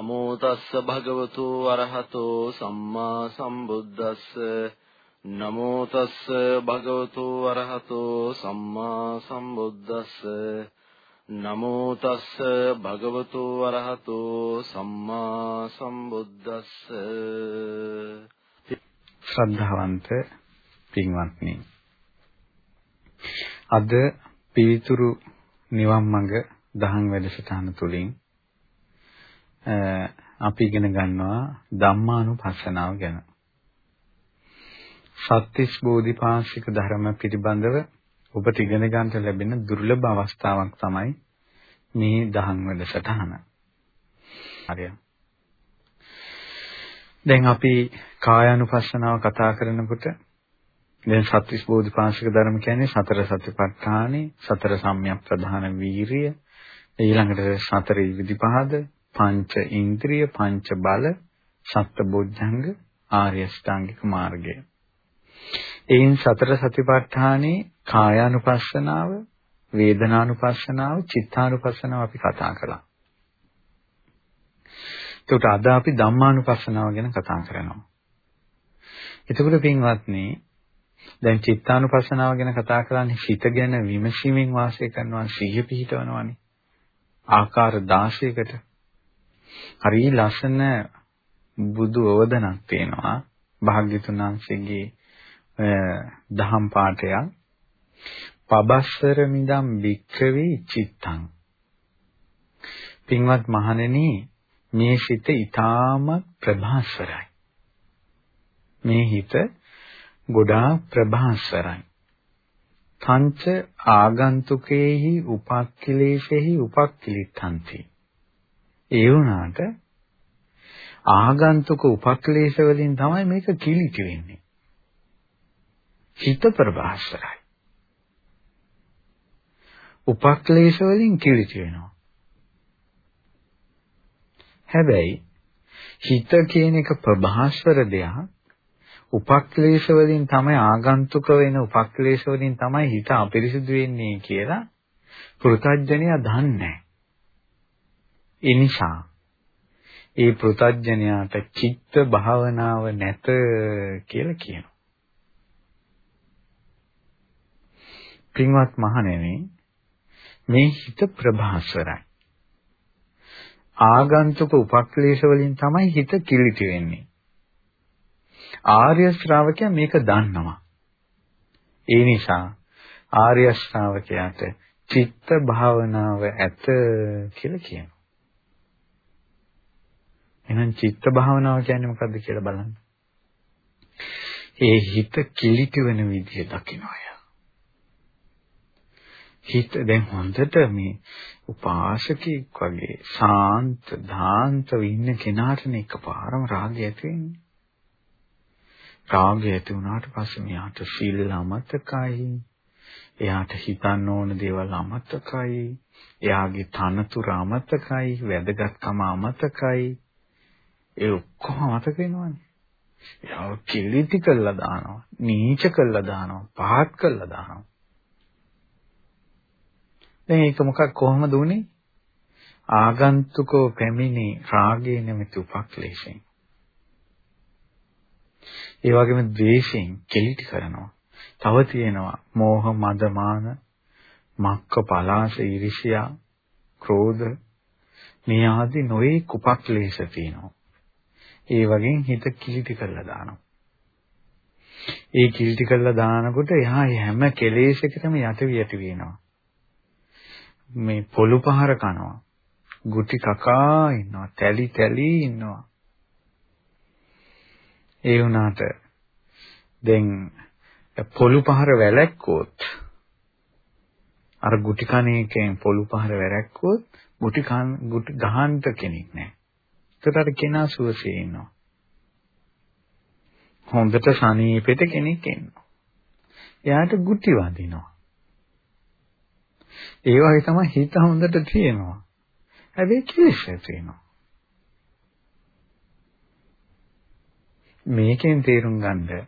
නමෝ තස්ස භගවතු අරහතෝ සම්මා සම්බුද්දස්ස. නමෝ තස්ස භගවතු අරහතෝ සම්මා සම්බුද්දස්ස. නමෝ තස්ස භගවතු අරහතෝ සම්මා සම්බුද්දස්ස. ශ්‍රද්ධාවන්ත පින්වත්නි අද පිවිතුරු නිවන් මඟ දහම් වැඩසටහන තුලින් අපි ඉගෙන ගන්නවා ධම්මානුපස්සනාව ගැන. සත්‍තිස් බෝධිපාශික ධර්ම පිළිබඳව ඔබට ඉගෙන ගන්නට ලැබෙන දුර්ලභ අවස්ථාවක් තමයි මේ දහම් වැඩසටහන. හරියට. දැන් අපි කායානුපස්සනාව කතා කරනකොට දැන් සත්‍විස් බෝධිපාශික ධර්ම කියන්නේ සතර සතිපට්ඨානෙ, සතර සම්‍යක් ප්‍රධාන වීරිය, ඊළඟට සතර විදිපහද, පංච ඉන්ද්‍රිය, පංච බල, සත්බොධ්‍යංග, ආර්ය ශ්‍රාංගික මාර්ගය. එයින් සතර සතිපට්ඨානේ කායානුපස්සනාව, වේදනානුපස්සනාව, චිත්තානුපස්සනාව අපි කතා කළා. එතකොට අද අපි ධම්මානුපස්සනාව ගැන කතා කරනවා. එතකොට පින්වත්නි දැන් චිත්තානුපස්සනාව ගැන කතා කරන්නේ හිත ගැන විමසීමෙන් වාසය කරනවා සිහිය පිහිටවනවානේ. ආකාර 16කට හරි ලස්සන බුදු අවදනක් තියෙනවා. භාග්‍යතුන් වහන්සේගේ දහම් පාඨයක්. පබස්සර මිදම් වික්කවේ චිත්තං. පින්වත් මහණෙනි මේ සිත ඊටාම ප්‍රභාස්වරයි. මේ හිත ගොඩාක් ප්‍රභාස්වරයි. පංච ආගන්තුකේහි උපක්ඛිලේශෙහි උපක්ඛිලිට්ඨಂತಿ ඒ වුණාට ආගන්තුක උපක්ලේශ වලින් තමයි මේක කිලිටි වෙන්නේ. හිත ප්‍රබාස්වරයි. උපක්ලේශ වලින් කිලිටි වෙනවා. හැබැයි හිත කියන එක ප්‍රභාස්වර දෙයක් උපක්ලේශ වලින් තමයි ආගන්තුක වෙන උපක්ලේශ වලින් තමයි හිත අපිරිසිදු වෙන්නේ කියලා පෘථජ්ජනයා දන්නේ ඒ නිසා ඒ පෘතජ්ජනයාට චිත්ත භාවනාව නැත කියලා කියනවා. පින්වත් මහණෙනි මේ හිත ප්‍රභාස්වරයි. ආගන්තුක උපක්ලේශ වලින් තමයි හිත කිලිටි වෙන්නේ. ආර්ය ශ්‍රාවකයා මේක දන්නවා. ඒ නිසා ආර්ය ශ්‍රාවකයාට චිත්ත භාවනාව ඇත කියලා කියනවා. එහෙනම් චිත්ත භාවනාව කියන්නේ මොකද්ද කියලා බලන්න. ඒ හිත කිලිටි වෙන විදිය දකින්නය. හිත දැන් හොඳට මේ උපාසකෙක් වගේ සාන්ත ධාන්තව ඉන්න කෙනාටනේ එකපාරම රාගය ඇති වෙන්නේ. රාගය ඇති වුණාට පස්සේ මෙයාට සීල අමතකයි. එයාට හිතන්න ඕන දේවල් අමතකයි. එයාගේ තනතුර අමතකයි, වැදගත්කම අමතකයි. ඒ ඔක්කොම මතක වෙනවනේ. එයාව කිලිටි කළා දානවා, නීච කළා දානවා, පහත් කළා දානවා. දැන් ඒක මොකක් කොහොමද උනේ? ආගන්තුකෝ පැමිණි රාගයේ නැමැති උපක්ලේශයෙන්. ඒ වගේම ද්වේෂයෙන් කෙලිටි කරනවා. තව තියෙනවා මෝහ මද මාන මක්ක පලාස ඊර්ෂ්‍යා ක්‍රෝධ මේ ආදී නොයේ කුපක්ලේශ තියෙනවා. ඒ වගේ හිත කිලිටි කරලා දානවා. ඒ කිලිටි කරලා දානකොට එහා හැම කෙලෙසකටම යට වියට වෙනවා. මේ පොළු පහර කනවා. ගුටි කකා ඉන්නවා. තැලි තැලි ඉන්නවා. ඒ වුණාට දැන් පොළු පහර වැලැක්කොත් අර ගුටි කණේකෙන් පොළු පහර වැරැක්කොත් ගුටි කන් ගුටි ගහන්න කෙනෙක් නැහැ. ඒකට කෙනා සුවසේ ඉන්නවා. හොඳට සනීපෙට කෙනෙක් ඉන්නවා. එයාට ගුටි වදිනවා. ඒ වගේ තමයි හිත හොඳට තියෙනවා. හැබැයි කිලිෂ තියෙනවා. මේකෙන් තේරුම් ගන්න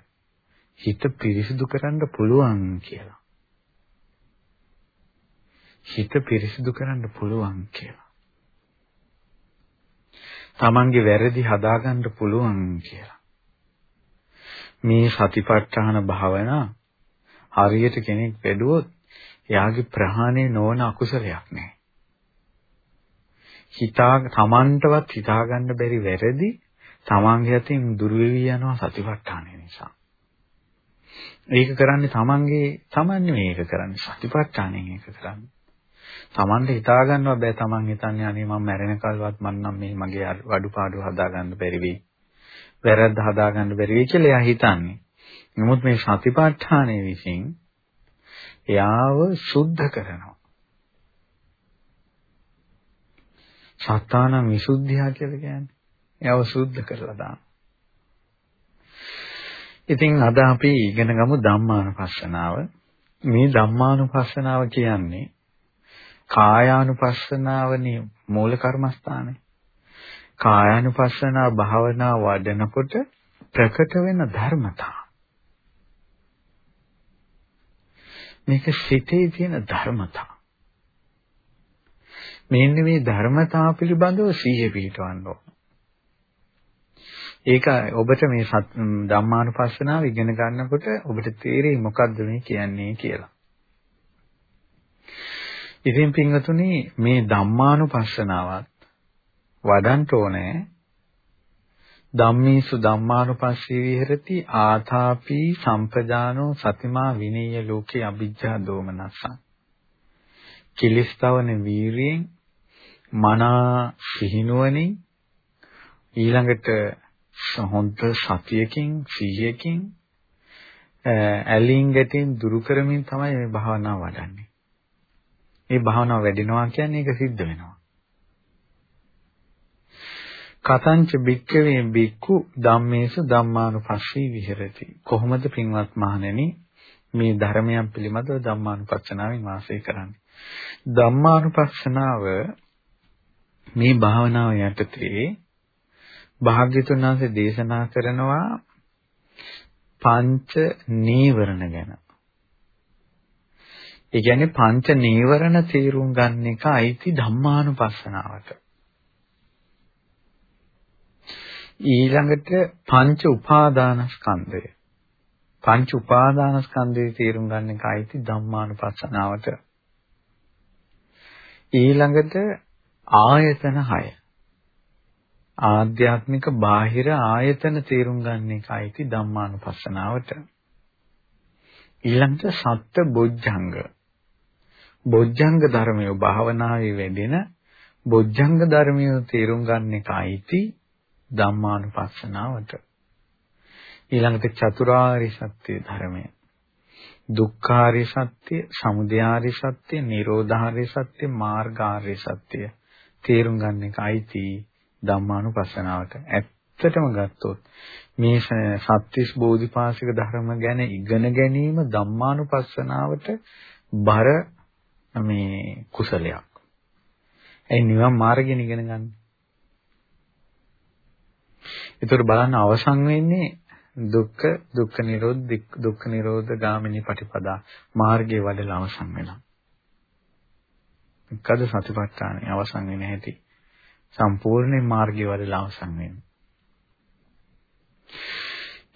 හිත පිරිසිදු කරන්න පුළුවන් කියලා. හිත පිරිසිදු කරන්න පුළුවන් කියලා. තමන්ගේ වැරදි හදාගන්න පුළුවන් කියලා. මේ සතිපට්ඨාන භාවනා හරියට කෙනෙක් වැඩුවොත් එයාගේ ප්‍රහාණය නොවන අකුසලයක් නෑ. හිතා තමන්ටවත් හිතාගන්න බැරි වැරදි තමන්ගේ අතින් දුර වෙවි යනවා සතිපට්ඨානය නිසා. ඒක කරන්නේ තමන්ගේ තමන් මේක කරන්නේ සතිපට්ඨානෙන් ඒක කරන්නේ. තමන්ට හිතා ගන්නව බෑ තමන් හිතන්නේ අනේ මම මැරෙන කල්වත් මම නම් මේ මගේ අඩුපාඩු හදාගන්න බැරි වෙයි. වැරද්ද හදාගන්න බැරි වෙයි කියලා එයා හිතන්නේ. නමුත් මේ සතිපට්ඨානය විසින් එයාව සුද්ධ කරනවා. සත්තාන විසුද්ධිය කියලා කියන්නේ. එයාව සුද්ධ කරලා දානවා. ඉතින් අද අපි ඉගෙන ගමු ධම්මානුපස්සනාව. මේ ධම්මානුපස්සනාව කියන්නේ කායානුපස්සනාවනේ මූල කර්මස්ථානේ. කායානුපස්සනා භාවනා වඩනකොට ප්‍රකට වෙන ධර්මතා. මේක සිතේ තියෙන ධර්මතා. මෙන්න මේ ධර්මතා පිළිබඳව සිහිය පිටවන්න ඕන. ඒක ඔබට මේ ධම්මානුපස්සනාව ඉගෙන ගන්නකොට ඔබට තේරෙයි මොකද්ද මේ කියන්නේ කියලා. ඉතින් පින්වතුනි මේ ධම්මානුපස්සනාවත් වඩන්න ඕනේ ධම්මේසු ධම්මානුපස්සී විහෙරති ආතාපි සම්පජානෝ සතිමා විනීය ලෝකේ අභිජ්ජා දෝමනසං කිලිස්තවන වීරියෙන් මනා සිහිනුවණින් ඊළඟට හොඳ සතියකින් සිහියකින් ඇලින් ගැටින් දුරු කරමින් තමයි මේ භාවනාව වඩන්නේ. මේ භාවනාව වැඩිනවා කියන්නේ ඒක සිද්ධ වෙනවා. කතංච බික්කවේ බික්කු ධම්මේසු ධම්මානුපස්සී විහෙරති. කොහොමද පින්වත් මහණෙනි මේ ධර්මයන් පිළිබඳව ධම්මානුපස්සනාවෙන් වාසය කරන්නේ? ධම්මානුපස්සනාව මේ භාවනාව යටතේ භාග්‍යතුන් වහන්සේ දේශනා කරනවා පංච නීවරණ ගැන. ඒ කියන්නේ පංච නීවරණ තේරුම් ගන්න එක අයිති ධම්මානුපස්සනාවට. ඊළඟට පංච උපාදානස්කන්ධය. පංච උපාදානස්කන්ධය තේරුම් ගන්න එක අයිති ධම්මානුපස්සනාවට. ඊළඟට ආයතන 6. ආධ්‍යාත්මික බාහිර ආයතන තේරුම් ගන්න එකයි ධම්මානුපස්සනාවට. ඊළඟට සත්‍ය බොජ්ජංග. බොජ්ජංග ධර්මය භාවනාවේ වැඩෙන බොජ්ජංග ධර්මය තේරුම් ගන්න එකයි ධම්මානුපස්සනාවට. ඊළඟට චතුරාර්ය සත්‍ය ධර්මය. දුක්ඛාරය සත්‍ය, සමුදයාරය සත්‍ය, නිරෝධාරය සත්‍ය, මාර්ගාරය සත්‍ය තේරුම් ගන්න එකයි ධම්මානුපස්සනාවට. ඇත්තටම ගත්තොත් මේ සත්‍තිස් බෝධිපාශික ධර්ම ගැන ඉගෙන ගැනීම ධම්මානුපස්සනාවට බර මේ කුසලයක්. ඒ නිවන් මාර්ගයෙන් ඉගෙන ගන්න. ඒතර බලන්න අවසන් වෙන්නේ දුක්ඛ දුක්ඛ නිරෝධ දුක්ඛ නිරෝධ ගාමිනී පටිපදා මාර්ගයේ වඩලා අවසන් වෙනවා. කද සතිපට්ඨානේ අවසන් වෙන්නේ නැති. සම්පූර්ණ මාර්ගයේ වඩලා අවසන් වෙනවා.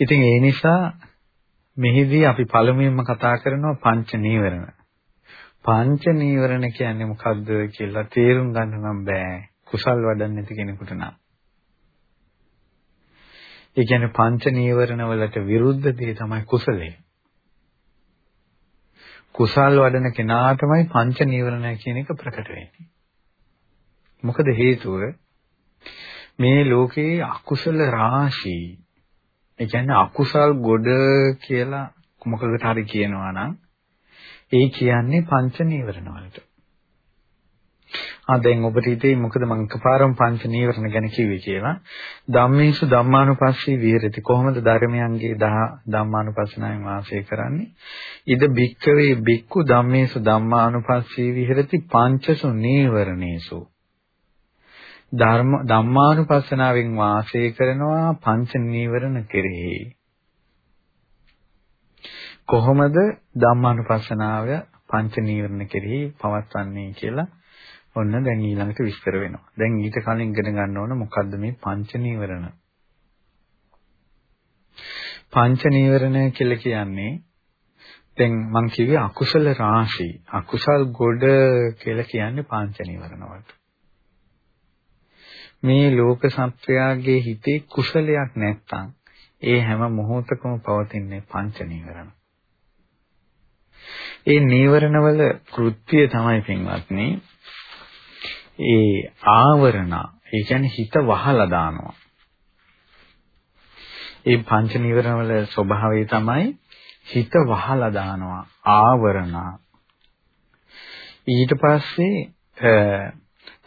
ඉතින් ඒ නිසා මෙහිදී අපි පළමුවෙන්ම කතා කරනවා පංච නීවරණ. පංච නීවරණ කියන්නේ මොකද්ද කියලා තේරුම් ගන්න නම් බෑ. කුසල් වඩන්නේ නැති කෙනෙකුට නම්. ඒ කියන්නේ පංච නීවරණ වලට විරුද්ධ දේ තමයි කුසලය. කුසල් වඩන කෙනා තමයි පංච නීවරණ කියන එක ප්‍රකට වෙන්නේ. මොකද හේතුව මේ ලෝකේ අකුසල රාශි ඒ කියන්නේ අකුසල් ගොඩ කියලා මොකකට හරි කියනවා නම් ඒ කියන්නේ පංච නීවරණ වලට. ආ දැන් ඔබට හිතේ මොකද මම එකපාරම පංච නීවරණ ගැන කිව්වේ කියලා. ධම්මේසු ධම්මානුපස්සී විහෙරති. කොහොමද ධර්මයන්ගේ ධම්මානුපස්සනාවෙන් වාසය කරන්නේ? ඉද භික්කවේ භික්ඛු ධම්මේසු ධම්මානුපස්සී විහෙරති පංචසු නීවරණේසු. ධර්ම ධම්මානුපස්සනාවෙන් වාසය කරනවා පංච නීවරණ කෙරෙහි. කොහොමද ධම්මානුපස්සනාව පංච නීවරණ කෙරෙහි පවත්වන්නේ කියලා ඔන්න දැන් ඊළඟට විස්තර වෙනවා. දැන් ඊට කලින් ඉගෙන ගන්න ඕන මොකද්ද මේ පංච නීවරණ? පංච නීවරණ කියලා කියන්නේ දැන් මම කිව්වේ අකුසල රාශි. අකුසල් ගොඩ කියලා කියන්නේ පංච නීවරණ වලට. මේ ලෝක සත්වයාගේ හිතේ කුසලයක් නැත්තම් ඒ හැම මොහොතකම පවතින්නේ පංච නීවරණ. ඒ නීවරණවල කෘත්‍යය තමයි පින්වත්නි ඒ ආවරණ ඒ කියන්නේ හිත වහලා දානවා. ඒ පංච නීවරණ වල ස්වභාවය තමයි හිත වහලා දානවා ආවරණ. ඊට පස්සේ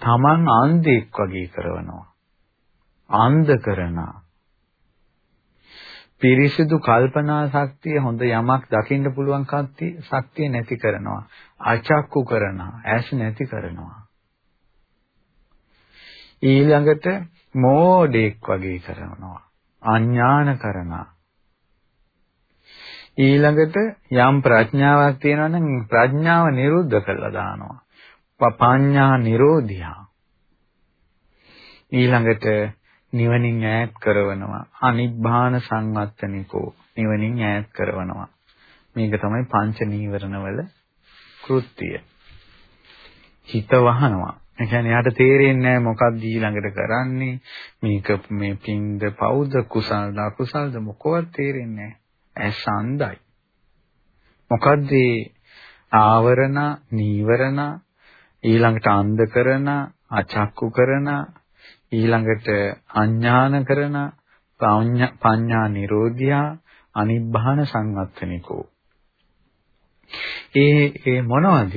තමන් අන්ධෙක් වගේ කරනවා. අන්ධ කරනවා. පිරිසිදු කල්පනා ශක්තිය හොඳ යමක් දකින්න පුළුවන් ශක්තිය නැති කරනවා. අචක්කු කරනවා. ඇස් නැති කරනවා. ඊළඟට මෝඩෙක් වගේ කරනවා. අඥාන කරනවා. ඊළඟට යම් ප්‍රඥාවක් තියෙනවා නම් ප්‍රඥාව නිරුද්ධ කරලා දානවා. පඤ්ඤා නිරෝධියා. ඊළඟට නිවනින් ඈත් කරවනවා. අනිබ්බාන සංවත්තනිකෝ නිවනින් ඈත් කරවනවා. මේක තමයි පංච නීවරණ වල කෘත්‍යය. හිත වහනවා. ඒ කියන්නේ යාට තේරෙන්නේ නැහැ මොකක්ද ඊළඟට කරන්නේ මේක මේ පින්ද පවුද කුසල්ද අකුසල්ද මොකවත් තේරෙන්නේ නැහැ ඇස් අන්ධයි මොකද්ද ආවරණ නීවරණ ඊළඟට අන්ධ කරන අචක්කු කරන ඊළඟට අඥාන කරන පඤ්ඤා නිරෝධියා අනිබ්බාන සංවත්තනිකෝ ඒ ඒ මොනවද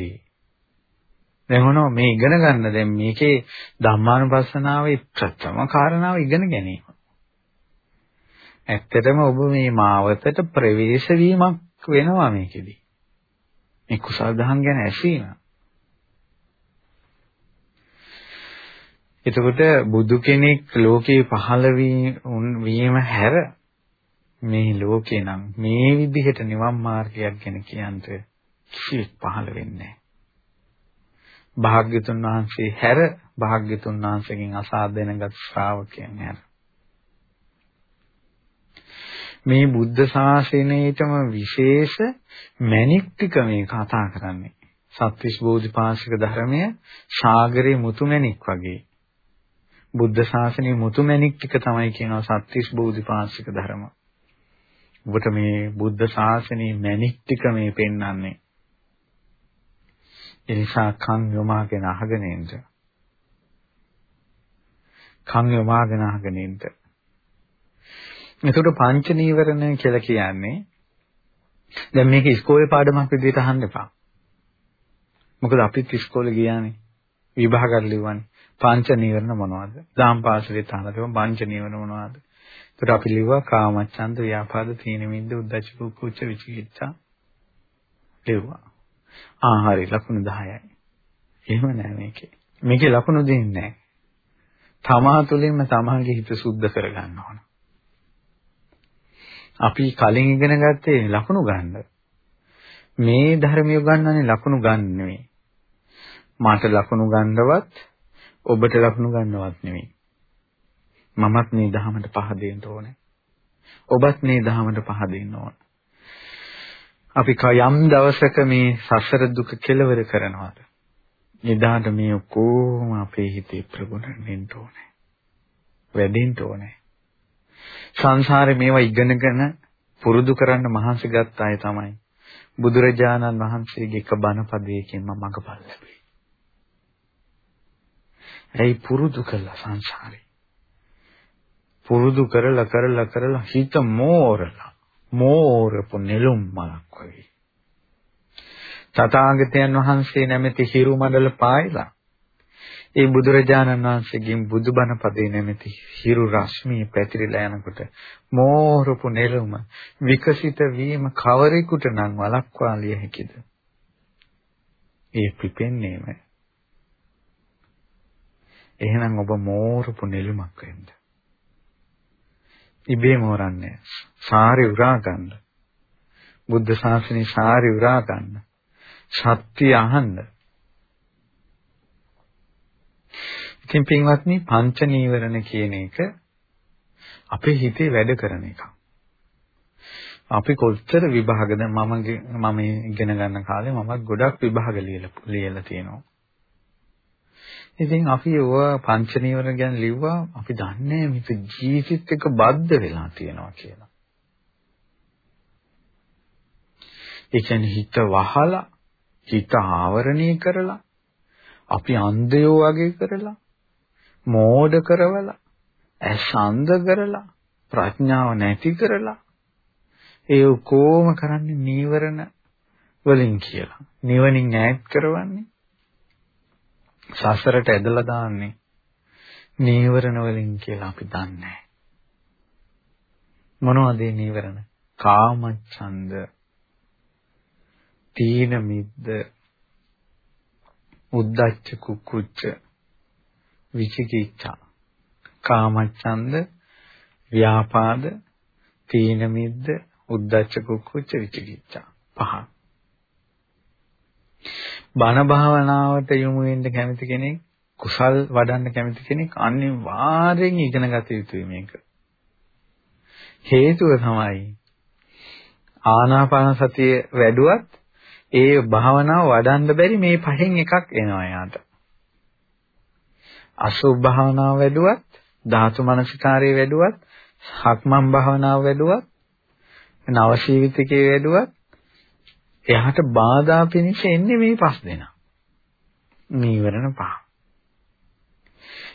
දැන් මොනවා මේ ඉගෙන ගන්න දැන් මේකේ ධම්මානුපස්සනාවේ ප්‍රථම කාරණාව ඉගෙන ගැනීම. ඇත්තටම ඔබ මේ මාවතට ප්‍රවේශ වීමක් වෙනවා මේකෙදි. මේ කුසල් දහම් ගැන ඇසීම. එතකොට බුදු කෙනෙක් ලෝකේ පහළ වීම හැර මේ ලෝකේ නම් මේ විදිහට නිවන් මාර්ගයක් ගැන කියන්ට කිසිවෙක් පහළ වෙන්නේ නැහැ. භාග්‍යතුන් වහන්සේ හැර භාග්‍යතුන් වහන්සේගෙන් අසා දැනගත් ශ්‍රාවකයන් හැර. මේ බුද්ධ ශාසනයේටම විශේෂ මැණික් ටික මේ කතා කරන්නේ. සත්‍විස් බෝධිපාශික ධර්මය සාගරේ මුතු මැණික් වගේ. බුද්ධ ශාසනයේ මුතු මැණික් ටික තමයි කියනවා සත්‍විස් බෝධිපාශික ධර්ම ඔබට මේ බුද්ධ ශාසනයේ මැණික් ටික මේ පෙන්වන්නේ ඒ නිසා කන් යොමාගෙන අහගෙන ඉන්න. කන් යොමාගෙන අහගෙන ඉන්න. එතකොට පංච නීවරණ කියලා කියන්නේ දැන් මේක ඉස්කෝලේ පාඩමක් විදිහට අහන්න එපා. මොකද අපිත් ඉස්කෝලේ ගියානේ. විභාගات ලිව්වනේ. පංච නීවරණ මොනවද? දාම් පාසලේ තහන තිබුණ පංච නීවරණ මොනවද? ඒකට අපි ලිව්වා කාමච්ඡන්ද ව්‍යාපාද තීන මිද්ද උද්ධච්ච කුච්ච විචිකිච්ඡා ලිව්වා. ආ හරි ලකුණු 10යි. එහෙම නෑ මේකේ. මේකේ ලකුණු දෙන්නේ නෑ. තමා තුළින්ම තමාගේ හිත සුද්ධ කරගන්න ඕන. අපි කලින් ඉගෙන ගත්තේ ලකුණු ගන්න. මේ ධර්මිය ගන්නනේ ලකුණු ගන්න නෙවෙයි. මාට ලකුණු ගන්නවත් ඔබට ලකුණු ගන්නවත් නෙවෙයි. මමත් මේ ධහමට පහ දෙන්න ඕනේ. ඔබත් මේ ධහමට පහ දෙන්න ඕනේ. අපි යම් දවසක මේ සසර දුක කෙලවර කරනවාද එදාට මේ ඔක්කොම අපේ හිතේ ප්‍රගුණ වෙන්න ඕනේ වැඩෙන්න ඕනේ සංසාරේ මේවා ඉගෙනගෙන පුරුදු කරන්න මහන්සි ගත්ත අය තමයි බුදුරජාණන් වහන්සේගේ එක බණ පදයකින් මම මඟපල් ලැබුවේ. ඇයි පුරුදු කළා සංසාරේ. පුරුදු කරලා කරලා කරලා හිත මෝරලා මෝරපු නෙළුම් මලක් වගේ. තථාගතයන් වහන්සේ නැමැති හිරු මඩල පායලා ඒ බුදුරජාණන් වහන්සේගෙන් බුදුබණ පදේ නැමැති හිරු රශ්මිය පැතිරිලා යනකොට මෝරපු නෙළුම විකසිත වීම කවරෙකුට නම් වළක්වා ලිය හැකිද? ඒ පිපෙන්නේම. එහෙනම් ඔබ මෝරපු නෙළුමක් වෙන්න. ඉබේම හොරන්නේ. සාරි උරා ගන්න. බුද්ධ ශාසනයේ සාරි උරා ගන්න. සත්‍ය අහන්න. ඉතින් පින්වත්නි පංච නීවරණ කියන එක අපේ හිතේ වැඩ කරන එකක්. අපි කොච්චර විභාගද මම මම ඉගෙන ගන්න කාලේ මමත් ගොඩක් විභාග ලියලා තියෙනවා. ඉතින් අපි ඔය පංච නීවරණ ගැන ලිව්වා අපි දන්නේ මේක ජීවිතෙත් එක්ක බද්ධ වෙලා තියෙනවා කියලා. ඒ කියන්නේ හිත වහලා හිත ආවරණය කරලා අපි අන්ධයෝ වගේ කරලා මෝඩ කරවලා ඇස් අන්ධ කරලා ප්‍රඥාව නැති කරලා ඒ කොහොම කරන්නේ නීවරණ වලින් කියලා. නිවනින් ඈත් කරවන්නේ සසරට ඇදලා දාන්නේ නීවරණ වලින් කියලා අපි දන්නේ මොනවද මේ නීවරණ? කාමච්ඡන්ද, තීන මිද්ද, උද්ධච්ච කුක්කුච්ච, විචිකිච්ඡා. කාමච්ඡන්ද, ව්‍යාපාද, තීන මිද්ද, උද්ධච්ච කුක්කුච්ච, විචිකිච්ඡා. පහ. බණ භාවනාවට යොමු වෙන්න කැමති කෙනෙක් කුසල් වඩන්න කැමති කෙනෙක් අනිවාර්යෙන් ඉගෙන ගත යුතුයි මේක. හේතුව තමයි ආනාපාන සතිය වැඩුවත් ඒ භාවනාව වඩන්න බැරි මේ පහෙන් එකක් එනවා යාට. අසුභ භාවනාව වැඩුවත්, ධාතු මනසිකාරයේ වැඩුවත්, හක්මන් භාවනාව වැඩුවත්, නවශීවිතිකේ වැඩුවත් එයාට බාධා පිණිස එන්නේ මේ පස් දෙනා. නීවරණ පහ.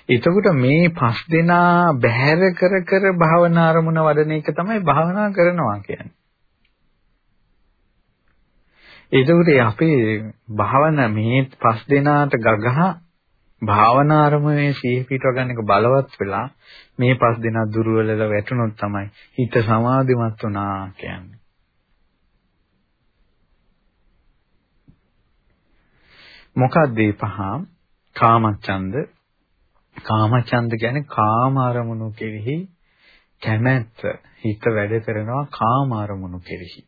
එතකොට මේ පස් දෙනා බැහැර කර කර භාවනා අරමුණ වඩන එක තමයි භාවනා කරනවා කියන්නේ. එතකොට අපේ භාවනා මේ පස් දෙනාට ගගහ භාවනා අරමුණේ සිහි පිටව ගන්න එක බලවත් වෙලා මේ පස් දෙනා දුර්වලව වැටුණොත් තමයි හිත සමාධිමත් වුණා කියන්නේ. මොකක්ද මේ පහ? කාමච්ඡන්ද. කාමච්ඡන්ද කියන්නේ කාම අරමුණු කෙරෙහි කැමැත්ත හිත වැඩ කරනවා කාම අරමුණු කෙරෙහි.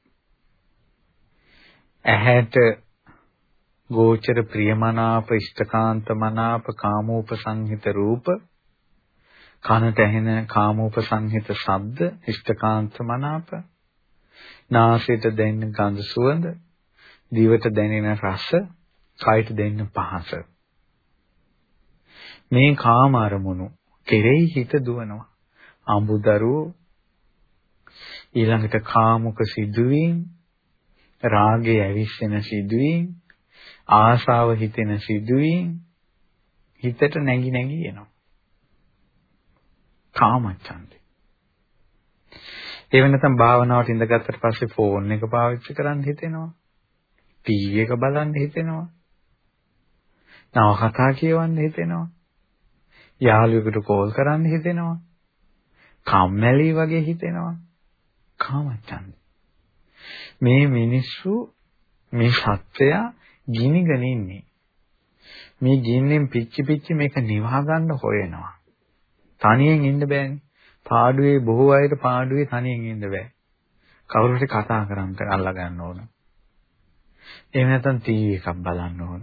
ඇහැට ගෝචර ප්‍රියමනාප ඉෂ්ඨකාන්ත මනාප කාමෝපසංහිත රූප කනට ඇහෙන කාමෝපසංහිත ශබ්ද ඉෂ්ඨකාන්ත මනාප නාසයට දැනෙන ගඳ සුවඳ දිවට දැනෙන රස කයට දෙන්න පහස. මේ කාම අරමුණු කෙරෙහි හිත දුවනවා. අඹුදරුවෝ ඊළඟට කාමුක සිදුවීම් රාගය ඇවිස්සෙන සිදුවීම් ආශාව හිතෙන සිදුවීම් හිතට නැగి නැగి එනවා. කාමච්ඡන්දේ. ඒ වෙනතම් භාවනාවට ඉඳගත්තට පස්සේ ෆෝන් එක පාවිච්චි කරන්න හිතෙනවා. ටීවී එක බලන්න හිතෙනවා. නවකතා කියවන්න හිතෙනවා. යාළුවෙකුට කෝල් කරන්න හිතෙනවා. කම්මැලි වගේ හිතෙනවා. කාමච්ඡන්ද. මේ මිනිස්සු මේ සත්‍යය ගිනිගෙන ඉන්නේ. මේ ගින්නෙන් පිච්චි පිච්චි මේක නිවා ගන්න හොයනවා. තනියෙන් ඉන්න බෑනේ. පාඩුවේ බොහෝ අයට පාඩුවේ තනියෙන් ඉන්න බෑ. කවුරුහරි කතා කරන් අල්ලා ගන්න ඕන. එහෙම නැත්නම් ටීවී එකක් බලන්න ඕන.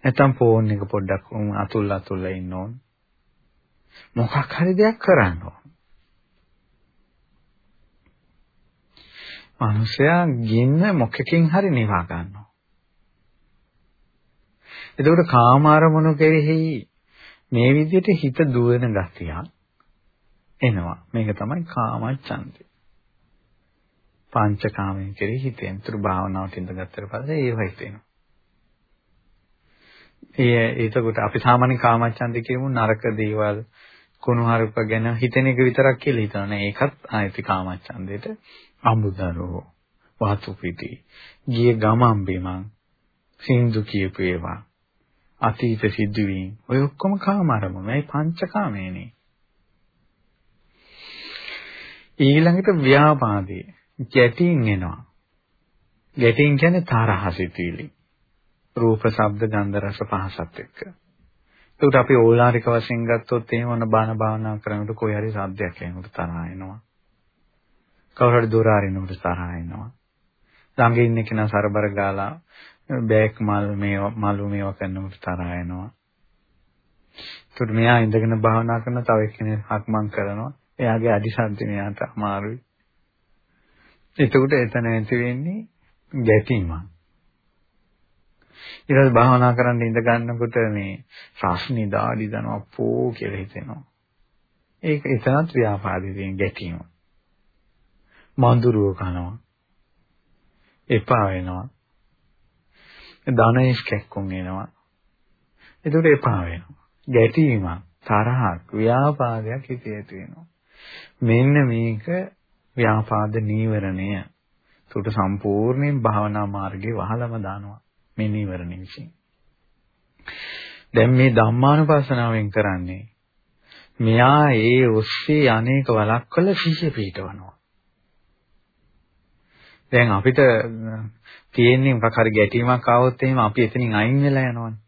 නැත්නම් ෆෝන් එක පොඩ්ඩක් අතුල් අතුල්ල ඉන්න ඕන. මොකක් හරි දෙයක් කරන්න ඕන. මිනිසයා ගින්න මොකකින් හරි නිවා ගන්නවා. එතකොට කාම අරමුණු කෙරෙහි මේ විදිහට හිත දුවන ගතිය එනවා. මේක තමයි කාමච්ඡන්දය. පංචකාමයෙන් කෙරෙහි හිතෙන් තුරු භාවනාවට ඉඳගත්තට පස්සේ ඒව හිතෙනවා. ඒ එතකොට අපි සාමාන්‍ය කාමච්ඡන්දේ කියමු නරක දේවල් කුණුහරුප ගැන හිතෙන එක විතරක් කියලා හිතනවා. ඒකත් ආයති කාමච්ඡන්දේට අමුදරෝ වාතු පිටි ගිය ගමන් බිමන් සින්දු කියපු ඒවා අතීත සිද්ධවීම් ඔය ඔක්කොම කාම අරමුණු. මේ පංචකාමේනේ. ඊළඟට ව්‍යාපාදේ ගැටින් එනවා. ගැටින් කියන්නේ තරහ සිතුවිලි. රූප, ශබ්ද, ගන්ධ, රස පහසත් එක්ක. ඒකට අපි ඕලාරික වශයෙන් ගත්තොත් එහෙම වන බාන භාවනා කරනකොට කොයි හරි ශබ්දයක් එනකොට තරහ එනවා. කවුරු හරි දොර අරිනකොට තරහ එනවා. ළඟ ඉන්න කෙනා සරබර ගාලා බෑක් මල් මේවා මලු මේවා කරනකොට තරහ එනවා. ඒකට මෙයා ඉඳගෙන භාවනා කරන තව එක්කෙනෙක් හක්මන් කරනවා. එයාගේ අදිශාන්ති මෙයාට අමාරුයි. එතකොට එතන ඇති වෙන්නේ ගැටීමක්. ඊට පස්සේ භාවනා කරන්න ඉඳ ගන්නකොට මේ රස්නි දාඩි දනවා පෝ කියලා හිතෙනවා. ඒක එතනත් ව්‍යාපාදේ තියෙන ගැටීම. මඳුරුව කනවා. එපා වෙනවා. ධනේශ් කැක්කුම් එනවා. ඒකට එපා වෙනවා. ගැටීමක්, තරහක්, ව්‍යාපාදයක් හිතේ ඇති වෙනවා. මෙන්න මේක ව්‍යාපාද නීවරණය. ඒකට සම්පූර්ණයෙන් භාවනා මාර්ගේ වහලම දානවා. මේ නීවරණ විශ්ින්. දැන් මේ ධම්මානුපස්සනාවෙන් කරන්නේ මෙයා ඒ ඔස්සේ අනේක වලක්වල සිහිය පිටවනවා. දැන් අපිට තියෙන්නේ මොකක් හරි ගැටීමක් ආවොත් එහෙම අපි එතනින් අයින් වෙලා යනවනේ.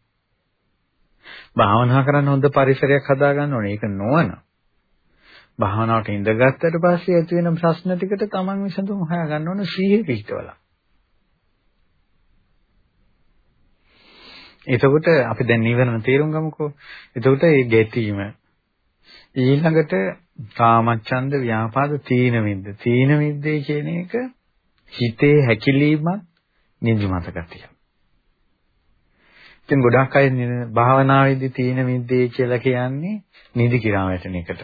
භාවනා කරන්න හොඳ පරිසරයක් හදා ගන්න ඕනේ. ඒක නොවන. භාවනාවට ඉඳගත්තට පස්සේ ඇති වෙන ප්‍රශ්න ටිකට Taman විසඳුම් හොයා ගන්න ඕනේ සිහිය පිටවලා. එතකොට අපි දැන් නිවන තේරුම් ගමුකෝ. එතකොට මේ ගැටීම ඊළඟට කාමච්ඡන්ද ව්‍යාපාද තීන මිද්ද. තීන මිද්දේ කියන එක හිතේ හැකිලීමක් නිදිමත ගතිය. ඉතින් ගොඩක් අය භාවනාවේදී තීන මිද්දේ කියලා කියන්නේ නිදි කිරා වැටෙන එකට.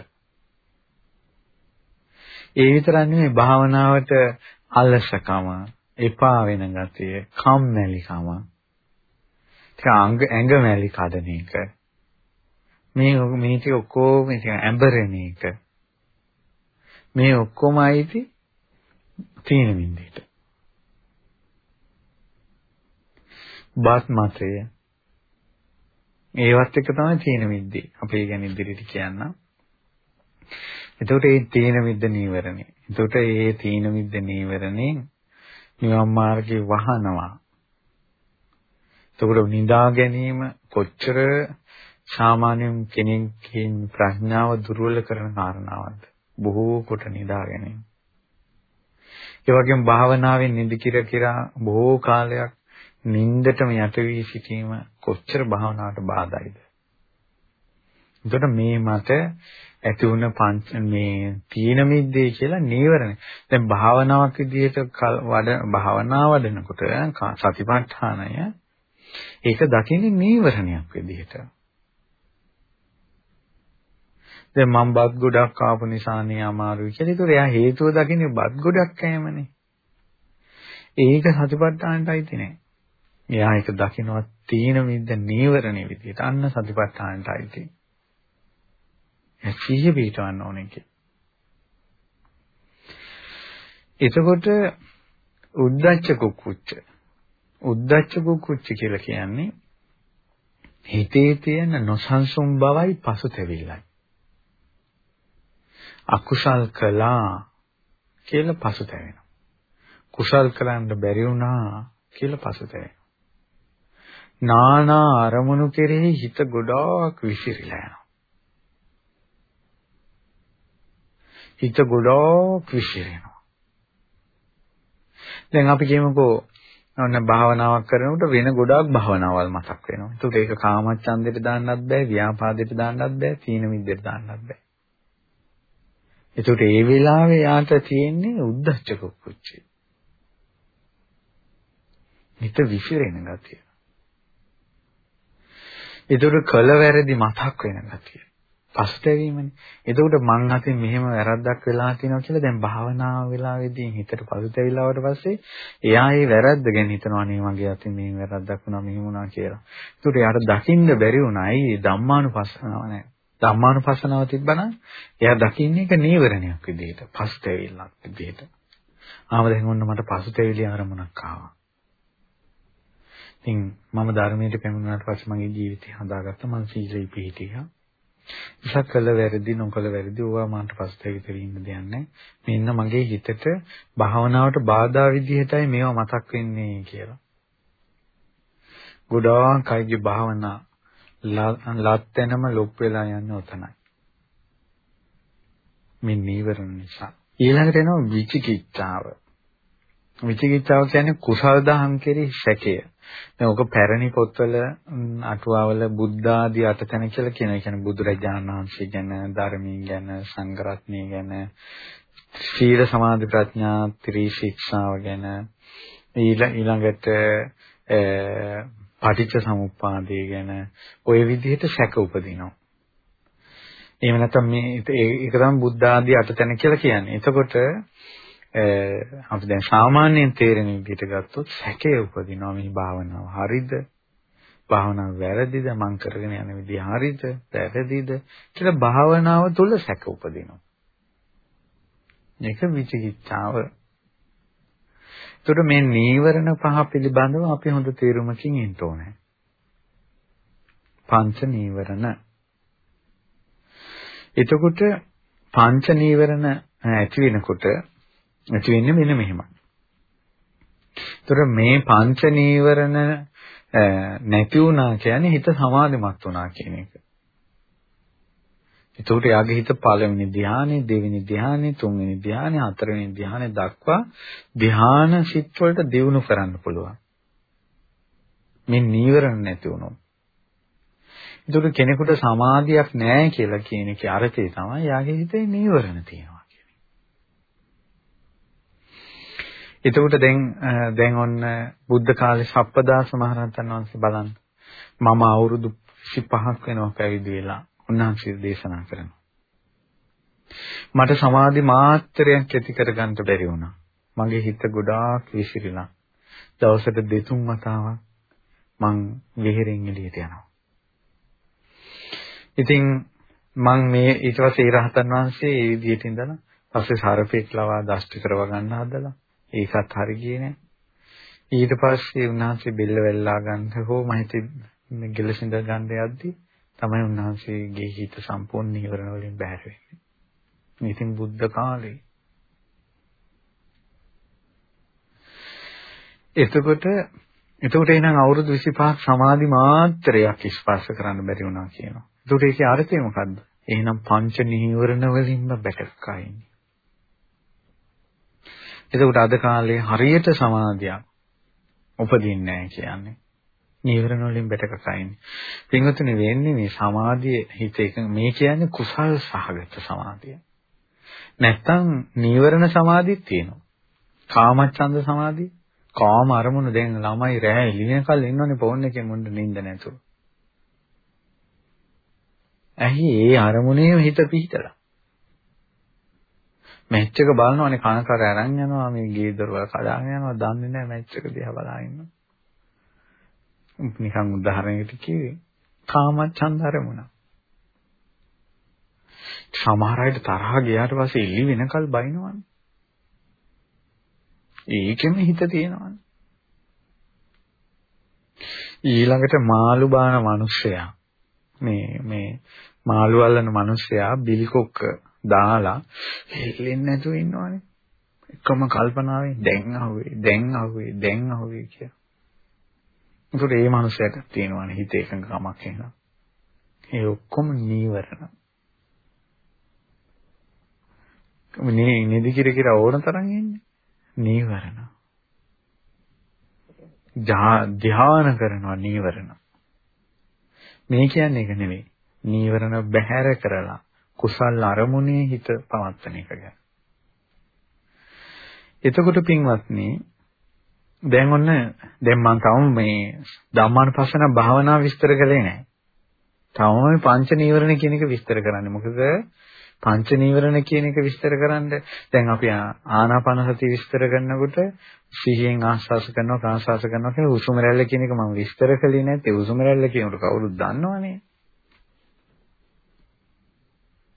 ඒ විතරක් නෙමෙයි භාවනාවට අලසකම, එපා වෙන ගතිය, කම්මැලිකම, ත්‍යාංග ඇඟමැලි කඩන එක. මේ මේ ටික ඔක්කොම ඉතින් ඇඹරෙන එක. මේ ඔක්කොම අයිති තීන මිද්දේට. බාත් මතය ඒවත් එක තමයි තීන මිද්දේ. අපි ගැන ඉදිරියට කියන්නම්. එතකොට මේ තීන මිද්ද නීවරණේ. එතකොට මේ තීන මිද්ද නීවරණේ නිවන් මාර්ගේ වහනවා. එතකොට නිදා ගැනීම කොච්චර සාමාන්‍යයෙන් කෙනෙක්ගේ ප්‍රඥාව දුර්වල කරන කාරණාවක්ද? බොහෝ කොට නිදා ගැනීම. ඒ වගේම භාවනාවෙන් නිදි කිර කිරා බොහෝ කාලයක් නින්දටම යට වී සිටීම කොච්චර භාවනාවට බාධායිද? එතකොට මේ මත ඇති වුණ පංච මේ තීන මිද්දේ කියලා නීවරණ. දැන් භාවනාවක් විදිහට වඩ භාවනා වඩනකොට සතිපට්ඨානය ඒක දකින්නේ නීවරණයක් විදිහට. දැන් මම බත් ගොඩක් ආපු නිසානේ අමාරුයි කියලා. ඒතකොට එයා හේතුව දකින්නේ බත් ගොඩක් කෑමනේ. ඒක සතිපට්ඨානට අයිති නෑ. එයා ඒක දකිනවා තීන මිද්ද නීවරණේ විදිහට. අන්න සතිපට්ඨානට අයිති. ඒ සිහිය පිටවන්න ඕනේ කියලා. එතකොට උද්දච්ච කුක්කුච්ච උද්දච්ච කුක්කුච්ච කියලා කියන්නේ හිතේ තියෙන නොසන්සුන් බවයි පසුතැවිල්ලයි. අකුසල් කළා කියලා පසුතැවෙනවා. කුසල් කරන්න බැරි වුණා කියලා පසුතැවෙනවා. නානා අරමුණු කෙරෙහි හිත ගොඩාක් විසිරිලා යනවා. හිත ගොඩාක් විසිරෙනවා. දැන් අපි කියමුකෝ ඔන්න භාවනාවක් කරනකොට වෙන ගොඩාක් භාවනාවල් මතක් වෙනවා. ඒකට ඒක කාමච්ඡන්දෙට දාන්නත් බෑ, ව්‍යාපාදෙට දාන්නත් බෑ, තීන මිද්දෙට දාන්නත් බෑ. ඒකට ඒ වෙලාවේ යාට තියෙන්නේ උද්දච්ච කුක්කුච්චය. හිත විසිරෙන ගතිය. ඒකට කල වැරදි මතක් වෙන ගතිය. පස්තැවීමනේ. එතකොට මං අතින් මෙහෙම වැරද්දක් වෙලා තියෙනවා කියලා දැන් භාවනාව වෙලාවේදී හිතට පසුතැවිලාවට පස්සේ එයා ඒ වැරද්ද ගැන හිතනවා නේ මගේ අතින් මේ වැරද්දක් වුණා මෙහෙම වුණා කියලා. ඒකට එයාට දකින්න බැරි වුණා. ඇයි ධම්මානුපස්සනාව නැහැ. ධම්මානුපස්සනාව තිබ්බනම් එයා දකින්නේ ඒක නීවරණයක් විදිහට, පස්තැවිල්ලක් විදිහට. ආව දැන් ඔන්න මට පසුතැවිලි ආරමුණක් ආවා. ඉතින් මම ධර්මයට පැමිණුණාට පස්සේ මගේ ජීවිතය හදාගත්තා. මම සීලෙ පිහිටියා. ඉසක් කළ වැරදි නොකළ වැරදි ඕවා මන්ට පස්තැවිතර ඉන්න දෙයක් නැහැ. මෙන්න මගේ හිතට භාවනාවට බාධා විදිහටයි මේවා මතක් වෙන්නේ කියලා. ගොඩාක් අයගේ භාවනා ලැත්තෙනම ලොප් වෙලා යන්නේ ඔතනයි. මේ නීවරණ නිසා. ඊළඟට එනවා විචිකිච්ඡාව. විචිකිච්ඡාව කියන්නේ කුසල් දහම් කෙරෙහි සැකය. දැන් ඔක පැරණි පොත්වල අටුවාවල බුද්ධ ආදී අටතැන කියලා කියන. ඒ කියන්නේ බුදුරජාණන් වහන්සේ ගැන, ධර්මී ගැන, සංඝරත්නය ගැන, සීල සමාධි ප්‍රඥා ත්‍රිශික්ෂාව ගැන ඊළඟට පටිච්ච සමුප්පාදය ගැන ওই විදිහට සැක උපදිනවා. එහෙම නැත්නම් මේ ඒක තමයි බුද්ධ ආදී අටතැන කියලා කියන්නේ. එතකොට අපි දැන් සාමාන්‍යයෙන් තේරෙන විදිහට ගත්තොත් සැකේ උපදිනවා මේ භාවනාව හරිද? භාවනාව වැරදිද? මං කරගෙන යන විදිහ හරිද? වැරදිද? කියලා භාවනාව තුළ සැක උපදිනවා. මේක විචිකිච්ඡාව. ඒතකොට මේ නීවරණ පහ පිළිබඳව අපි හොඳ තේරුමකින් ඉන්න ඕනේ. පංච නීවරණ. එතකොට පංච නීවරණ ඇති වෙනකොට ඇති වෙන්නේ මෙන්න මෙහෙමයි. ඒතර මේ පංච නීවරණ නැති වුණා කියන්නේ හිත සමාධිමත් වුණා කියන එක. එතකොට යාගේ හිත පළවෙනි ධ්‍යානෙ, දෙවෙනි ධ්‍යානෙ, තුන්වෙනි ධ්‍යානෙ, හතරවෙනි ධ්‍යානෙ දක්වා ධ්‍යාන සිත් වලට දියුණු කරන්න පුළුවන්. මේ නීවරණ නැති වුණොත්. එතකොට කෙනෙකුට සමාධියක් නැහැ කියලා කියන එකේ අර්ථය තමයි යාගේ හිතේ නීවරණ තියෙනවා. එතකොට දැන් දැන් ඔන්න බුද්ධ කාලේ සප්පදාස මහරහතන් වහන්සේ බලන්න මම අවුරුදු 25ක් වෙනවා පැවිදි වෙලා උන්වහන්සේ දේශනා කරනවා. මට සමාධි මාත්‍රයක් ඇති කරගන්න බැරි වුණා. මගේ හිත ගොඩාක් විසිරිලා. දවසට දෙතුන් වතාවක් මං විහෙරෙන් එළියට යනවා. ඉතින් මං මේ ඊට පස්සේ රහතන් වහන්සේ ඒ විදිහට ඉඳලා පස්සේ සාරපේක් ලවා දෂ්ට කරව ගන්න හදලා ඒකත් හරි ගියේ නෑ. ඊට පස්සේ උන්වහන්සේ බෙල්ල වෙල්ලා ගන්න හෝ මම හිතේ ගෙලසින්ද ගන්න යද්දි තමයි උන්වහන්සේගේ හිත සම්පූර්ණ නිවරණ වලින් බැහැර වෙන්නේ. ඉතින් බුද්ධ කාලේ එතකොට එතකොට එහෙනම් අවුරුදු 25ක් සමාධි මාත්‍රයක් ස්පර්ශ කරන්න බැරි වුණා කියනවා. එතකොට ඒකේ අර්ථය මොකද්ද? එහෙනම් පංච නීවරණ වලින්ම බැටකා ඉන්නේ. එතකොට අද කාලේ හරියට සමාධියක් උපදින්නේ නැහැ කියන්නේ. නීවරණ වලින් බැටකකයින්නේ. පින්වතුනි වෙන්නේ මේ සමාධිය හිත එක මේ කියන්නේ කුසල් සහගත සමාධිය. නැත්තම් නීවරණ සමාධියක් තියෙනවා. කාමච්ඡන්ද සමාධිය. කාම අරමුණු දැන් ළමයි රෑ එළියකල් ඉන්නෝනේ ෆෝන් එකේ මුන්න නිින්ද නැතුව. ඇයි ඒ අරමුණේ හිත පිහිටලා? මැච් එක බලනවානේ කන කර අරන් යනවා මේ ගේ දොරවල් කඩාගෙන යනවා දන්නේ නැහැ මැච් එක දිහා බලා ඉන්නවා. නිකන් උදාහරණයකට කිව්වේ කාමච්ඡන්ද අරමුණ. සමහර අයට තරහ ගියාට පස්සේ එළි වෙනකල් බයිනවනේ. ඒකෙම හිත තියෙනවනේ. ඊළඟට මාළු බාන මිනිස්සයා මේ මේ මාළු අල්ලන මිනිස්සයා බිලිකොක්ක දාලා හෙල්ලෙන්නේ නැතුව ඉන්නවනේ. එකම කල්පනාවෙන් දැන් අහුවේ, දැන් අහුවේ, දැන් අහුවේ කියලා. ඒකට ඒ මනුස්සයට තියෙනවනේ හිත එකඟකමක් එනවා. ඒ ඔක්කොම නීවරණ. මේ නිදි කිර කිර ඕන තරම් ඉන්නේ. නීවරණ. ධ්‍යාන කරනවා නීවරණ. මේ කියන්නේ ඒක නෙවෙයි. නීවරණ බැහැර කරලා කුසල් අරමුණේ හිත පවත්වන එක ගැන. එතකොට පින්වත්නි දැන් ඔන්න දැන් මම තවම මේ ධම්මානුපස්සන භාවනාව විස්තර කළේ නැහැ. තවම මේ පංච නීවරණ කියන එක විස්තර කරන්නේ. මොකද පංච නීවරණ කියන එක විස්තර කරන්න දැන් අපි ආනාපාන සතිය විස්තර කරනකොට සිහියෙන් ආස්වාස කරනවා ප්‍රාස්වාස කරනවා කියන උසුම රැල්ල කියන එක මම විස්තර කළේ නැත්තේ උසුම රැල්ල කියනකොට කවුරුත් දන්නවනේ.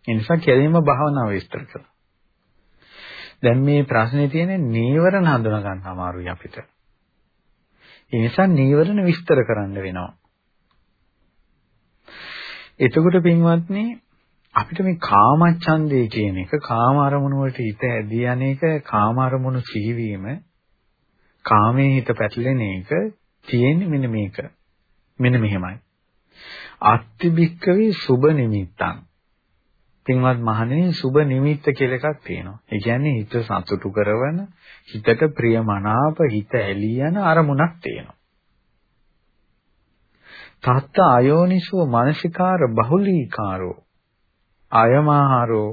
ඒ නිසා කෙලින්ම භාවනාව විස්තර කළා. දැන් මේ ප්‍රශ්නේ තියෙන්නේ නීවරණ හඳුනා ගන්න අමාරුයි අපිට. ඒ නිසා නීවරණ විස්තර කරන්න වෙනවා. එතකොට පින්වත්නි අපිට මේ කාමච්ඡන්දේ කියන එක කාම අරමුණු වලට හිත ඇදී යන්නේක කාම අරමුණු සිහිවීම කාමයේ හිත පැටලෙන එක තියෙන්නේ මෙන්න මේක. මෙන්න මෙහෙමයි. අත්තිබික්කවේ සුබ නිමිත්තං පින්වත් මහණෙනි සුබ නිමිත්ත කියලා එකක් තියෙනවා. ඒ කියන්නේ හිත සතුටු කරවන, හිතට ප්‍රියමනාප, හිත ඇලී යන අරමුණක් තියෙනවා. තත්ත අයෝනිසෝ මානසිකාර බහුලීකාරෝ අයමාහාරෝ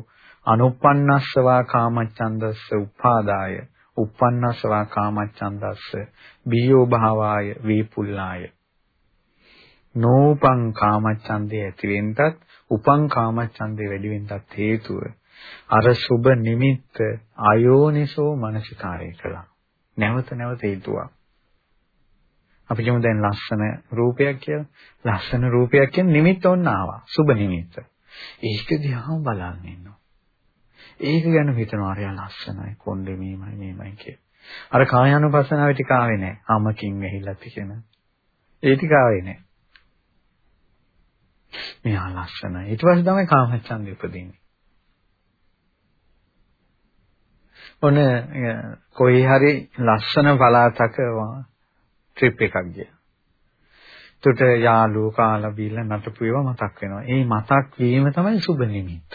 අනුප්පන්නස්සවා කාමච්ඡන්දස්ස උපාදාය uppannasava කාමච්ඡන්දස්ස බියෝ භාවාය වේපුල්ලාය නෝපං කාමච්ඡන්දේ ඇති වෙන්නත් උපං කාමච්ඡන්දේ වැඩි වෙන්නත් හේතුව අර සුබ නිමිත්ත අයෝනිසෝ මනසිකාරය කළා නැවත නැවත හේතුවක් අපි කියමු දැන් ලස්සන රූපයක් කියලා. ලස්සන රූපයක් කියන නිමිත්ත ඔන්න ආවා. සුබ නිමිත්ත. ඒක දිහා බලන් ඉන්නවා. ඒක ගැන හිතනවා අරයා ලස්සනයි කොණ්ඩේ මේමයි මේමයි කියලා. අර කායानुපස්සනාවේ ටික ආවේ නැහැ. අමකින් ඇහිලා තියෙන. ඒ ටික ආවේ නැහැ. මෙයා ලස්සනයි. ඊට පස්සේ තමයි කාමච්ඡන්දය උපදින්නේ. ඔන්න කොයි හරි ලස්සන පළාතක ට්‍රිප් එකක් ගියා. එතකොට යාළුවෝ කාලා බීලා නටපු ඒවා මතක් වෙනවා. ඒ මතක් වීම තමයි සුබ නිමිත්ත.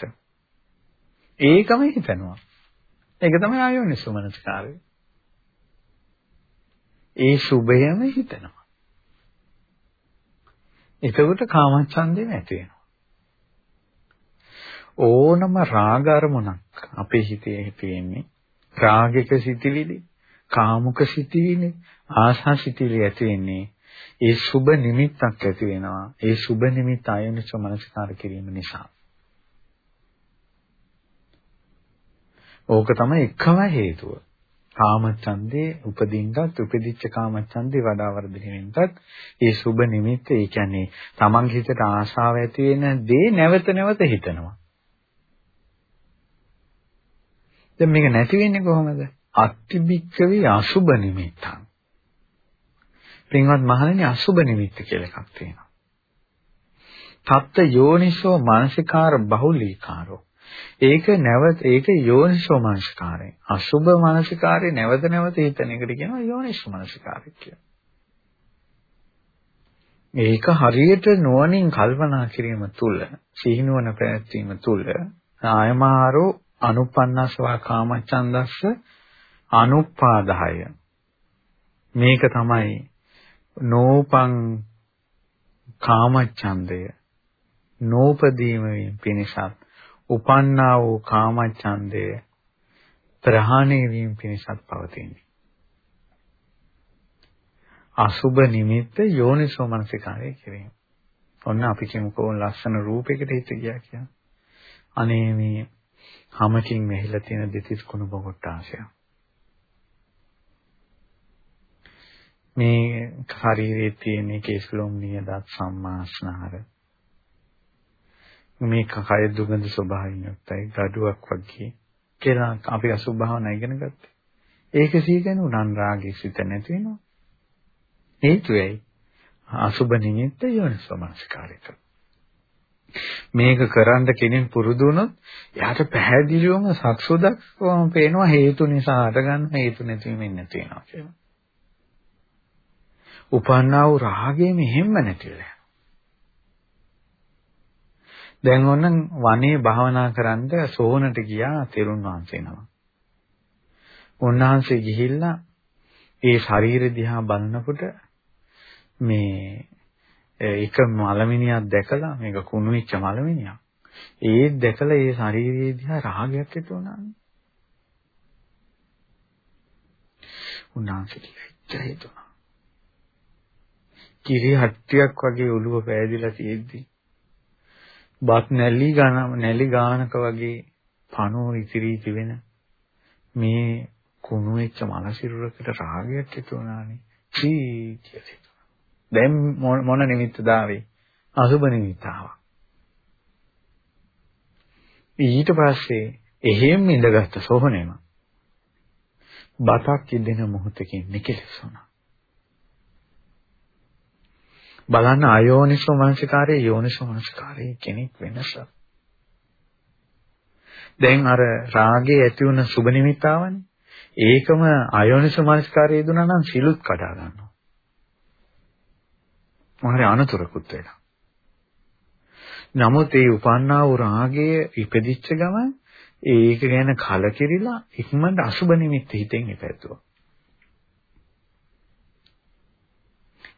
ඒකම හිතනවා. ඒක තමයි ආයෝනිසුමනස්කාරය. ඒ සුභයම හිතනවා. එතකොට කාමච්ඡන්දේ නැති වෙනවා. ඕනම රාග අරමුණක් අපේ හිතේ තියෙන්නේ රාගික සිටිවිලි, කාමුක සිටිවිලි, ආශා සිටිවිලි ඇති වෙන්නේ ඒ සුබ නිමිත්තක් ඇති වෙනවා. ඒ සුබ නිමිත්ත ආයෝනිසුමනස්කාර කිරීම නිසා. ඕක තමයි එකම හේතුව. කාමච්ඡන්දේ උපදින්නත් උපදිච්ච කාමච්ඡන්දේ වඩා වර්ධනය වෙන්නත් ඒ සුබ නිමිත්ත ඒ කියන්නේ තමන්ගේ හිතට ආශාව ඇති වෙන දේ නැවත නැවත හිතනවා. දැන් මේක නැති වෙන්නේ කොහොමද? අත්තිබික්කවේ අසුබ නිමිත්තං. පින්වත් මහණෙනි අසුබ නිමිත්ත කියලා එකක් තියෙනවා. තත්ත යෝනිසෝ මානසිකාර බහුලීකාරෝ ඒක නැවත ඒක යෝනිසෝ මනසිකාරය. අසුබ මනසිකාරය නැවත නැවත හිතන එකට කියනවා යෝනිසෝ මනසිකාරය කියලා. ඒක හරියට නුවණින් කල්පනා කිරීම තුළ සිහිනුවන පැවැත්වීම තුළ ආයමාරෝ අනුපන්නස්වා කාමචන්දස්ස අනුපාදාය මේක තමයි නෝපං කාමච්ඡන්දය නෝපදීම පිණිසත් උපන්නා වූ කාමච්ඡන්දය ප්‍රහාණය වීම පිණිසත් පවතින්නේ. අසුබ නිමිත්ත යෝනිසෝ මනසිකාරය කිරීම. ඔන්න අපි කියමුකෝ ලස්සන රූපයකට හිත ගියා කියලා. අනේ මේ හැමකින් මෙහිලා තියෙන දෙතිස් කුණු බොකොට්ටාශය. මේ ශරීරයේ තියෙන කේසලොම් නියදත් සම්මාස්නහර මේ කය දුගඳ ස්වභාවයෙන් යුක්තයි gaduwak වගේ කියලා අපි අසුභ භාවනා ඉගෙන ගත්තා. ඒක සීගෙන උනන් රාගයේ සිත නැති වෙනවා. හේතුවයි අසුභ නිමිත්ත යෝනිසෝමනස්කාරයට. මේක කරන්න කෙනෙක් පුරුදු වුණොත් එයාට පැහැදිලිවම සක්සුදක් පේනවා හේතු නිසා හටගන්න හේතු නැතිවෙමින් නැති වෙනවා කියලා. උපන්නා වූ රාගය මෙහෙම්ම නැතිලා. දැන් ඕනනම් වනේ භාවනා කරන්න සෝනට ගියා තෙරුන් වහන්සේ නම. උන්වහන්සේ ගිහිල්ලා ඒ ශරීර දිහා බලනකොට මේ එක මලමිනියක් දැකලා මේක කුණු වෙච්ච මලමිනියක්. ඒ දැකලා ඒ ශරීරයේ දිහා රාගයක් ඇති වුණානේ. උන්වහන්සේට හිතුණා. කිරි හට්ටියක් වගේ ඔළුව පෑදිලා තියෙද්දි බත් නැලි ගාන නැලි ගානක වගේ පණෝ ඉතිරී තිබෙන මේ කුණු වෙච්ච මනසිරුරකට රාගයක් ඇති වුණානේ. චී කියලා. දැන් මොන නිමිත්තද ආවේ? අසුබ නිමිත්තාව. ඊට පස්සේ එහෙම ඉඳගත්ත සෝහනේම බතක් ඉදෙන මොහොතකින් නිකලස් වුණා. බලන්න අයෝනිසෝ මනසිකාරයේ යෝනිසෝ මනසිකාරයේ කෙනෙක් වෙනස. දැන් අර රාගේ ඇති වුණ සුබ නිමිත්තාවනේ. ඒකම අයෝනිසෝ මනසිකාරයේ දුනා නම් සිලුත් කඩා ගන්නවා. මොහරි අනතුරකුත් වෙනවා. නමුත් ඒ උපන්නා වූ රාගය ඉපදිච්ච ගමන් ඒක ගැන කලකිරිලා ඉක්මනට අසුබ නිමිත්ත හිතෙන් ඉපැතුවා.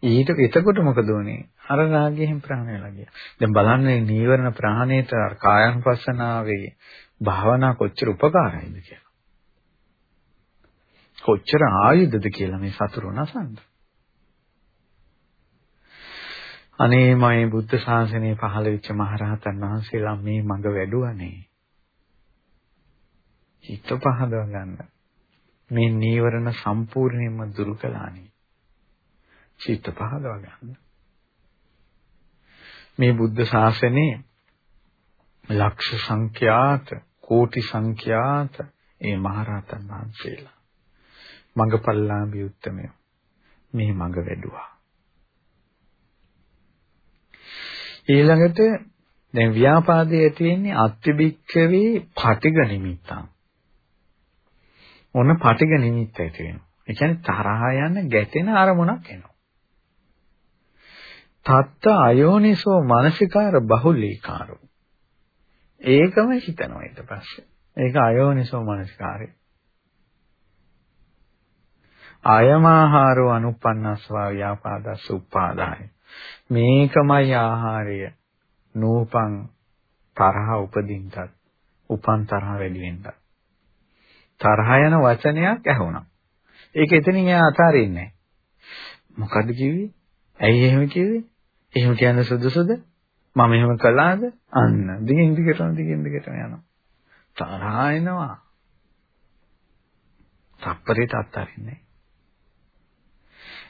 ඊට එතකොට මොකද උනේ? අර රාගයෙන් ප්‍රහාණය වෙලා ගියා. දැන් බලන්න නීවරණ ප්‍රහාණයට කායानुපස්සනාවේ භාවනා කොච්චර උපකාරයිද කියලා. කොච්චර ආයුධද කියලා මේ සතුරු නසන්න. අනේ මගේ බුද්ධ ශාසනය පහළ වෙච්ච මහරහතන් වහන්සේලා මේ මඟ වැඩුවනේ. හිත පහදව ගන්න. මේ නීවරණ සම්පූර්ණයෙන්ම දුරු කළානේ. චිත්ත පහදව ගන්න. මේ බුද්ධ ශාසනයේ ලක්ෂ සංඛ්‍යාත කෝටි සංඛ්‍යාත ඒ මහරහතන් වහන්සේලා. මඟපල්ලාභී උත්තමයෝ මේ මඟ වැඩුවා. ඊළඟට දැන් ව්‍යාපාදයේ තියෙන්නේ අත්‍යබික්කවේ පටිග නිමිත්තං ඔන්න පටිග නිමිත්ත ඇති වෙනවා? ඒ කියන්නේ තරහ යන ගැටෙන අරමුණක් එනවා. තත්ත අයෝනිසෝ මානසිකාර බහුලීකාරෝ. ඒකම හිතනවා ඊට පස්සේ. ඒක අයෝනිසෝ මානසිකාරය. ආයමාහාරෝ අනුපන්නස්වා ව්‍යාපාදස්ස උපාදාය. මේකමයි ආහාරය. නූපං තරහ උපදින්නත් උපන් තරහ වැඩි වෙන්නත්. තරහ යන වචනයක් ඇහුණා. ඒක එතනින් එයා අතාරින්නේ නැහැ. මොකද්ද කිව්වේ? ඇයි එහෙම කිව්වේ? එහෙම කියන්න සුදුසුද? මම එහෙම කළාද? අන්න දිගින් දිගටම දිගින් දිගටම යනවා. තරහා එනවා. තප්පරේ තත්තරින්නේ.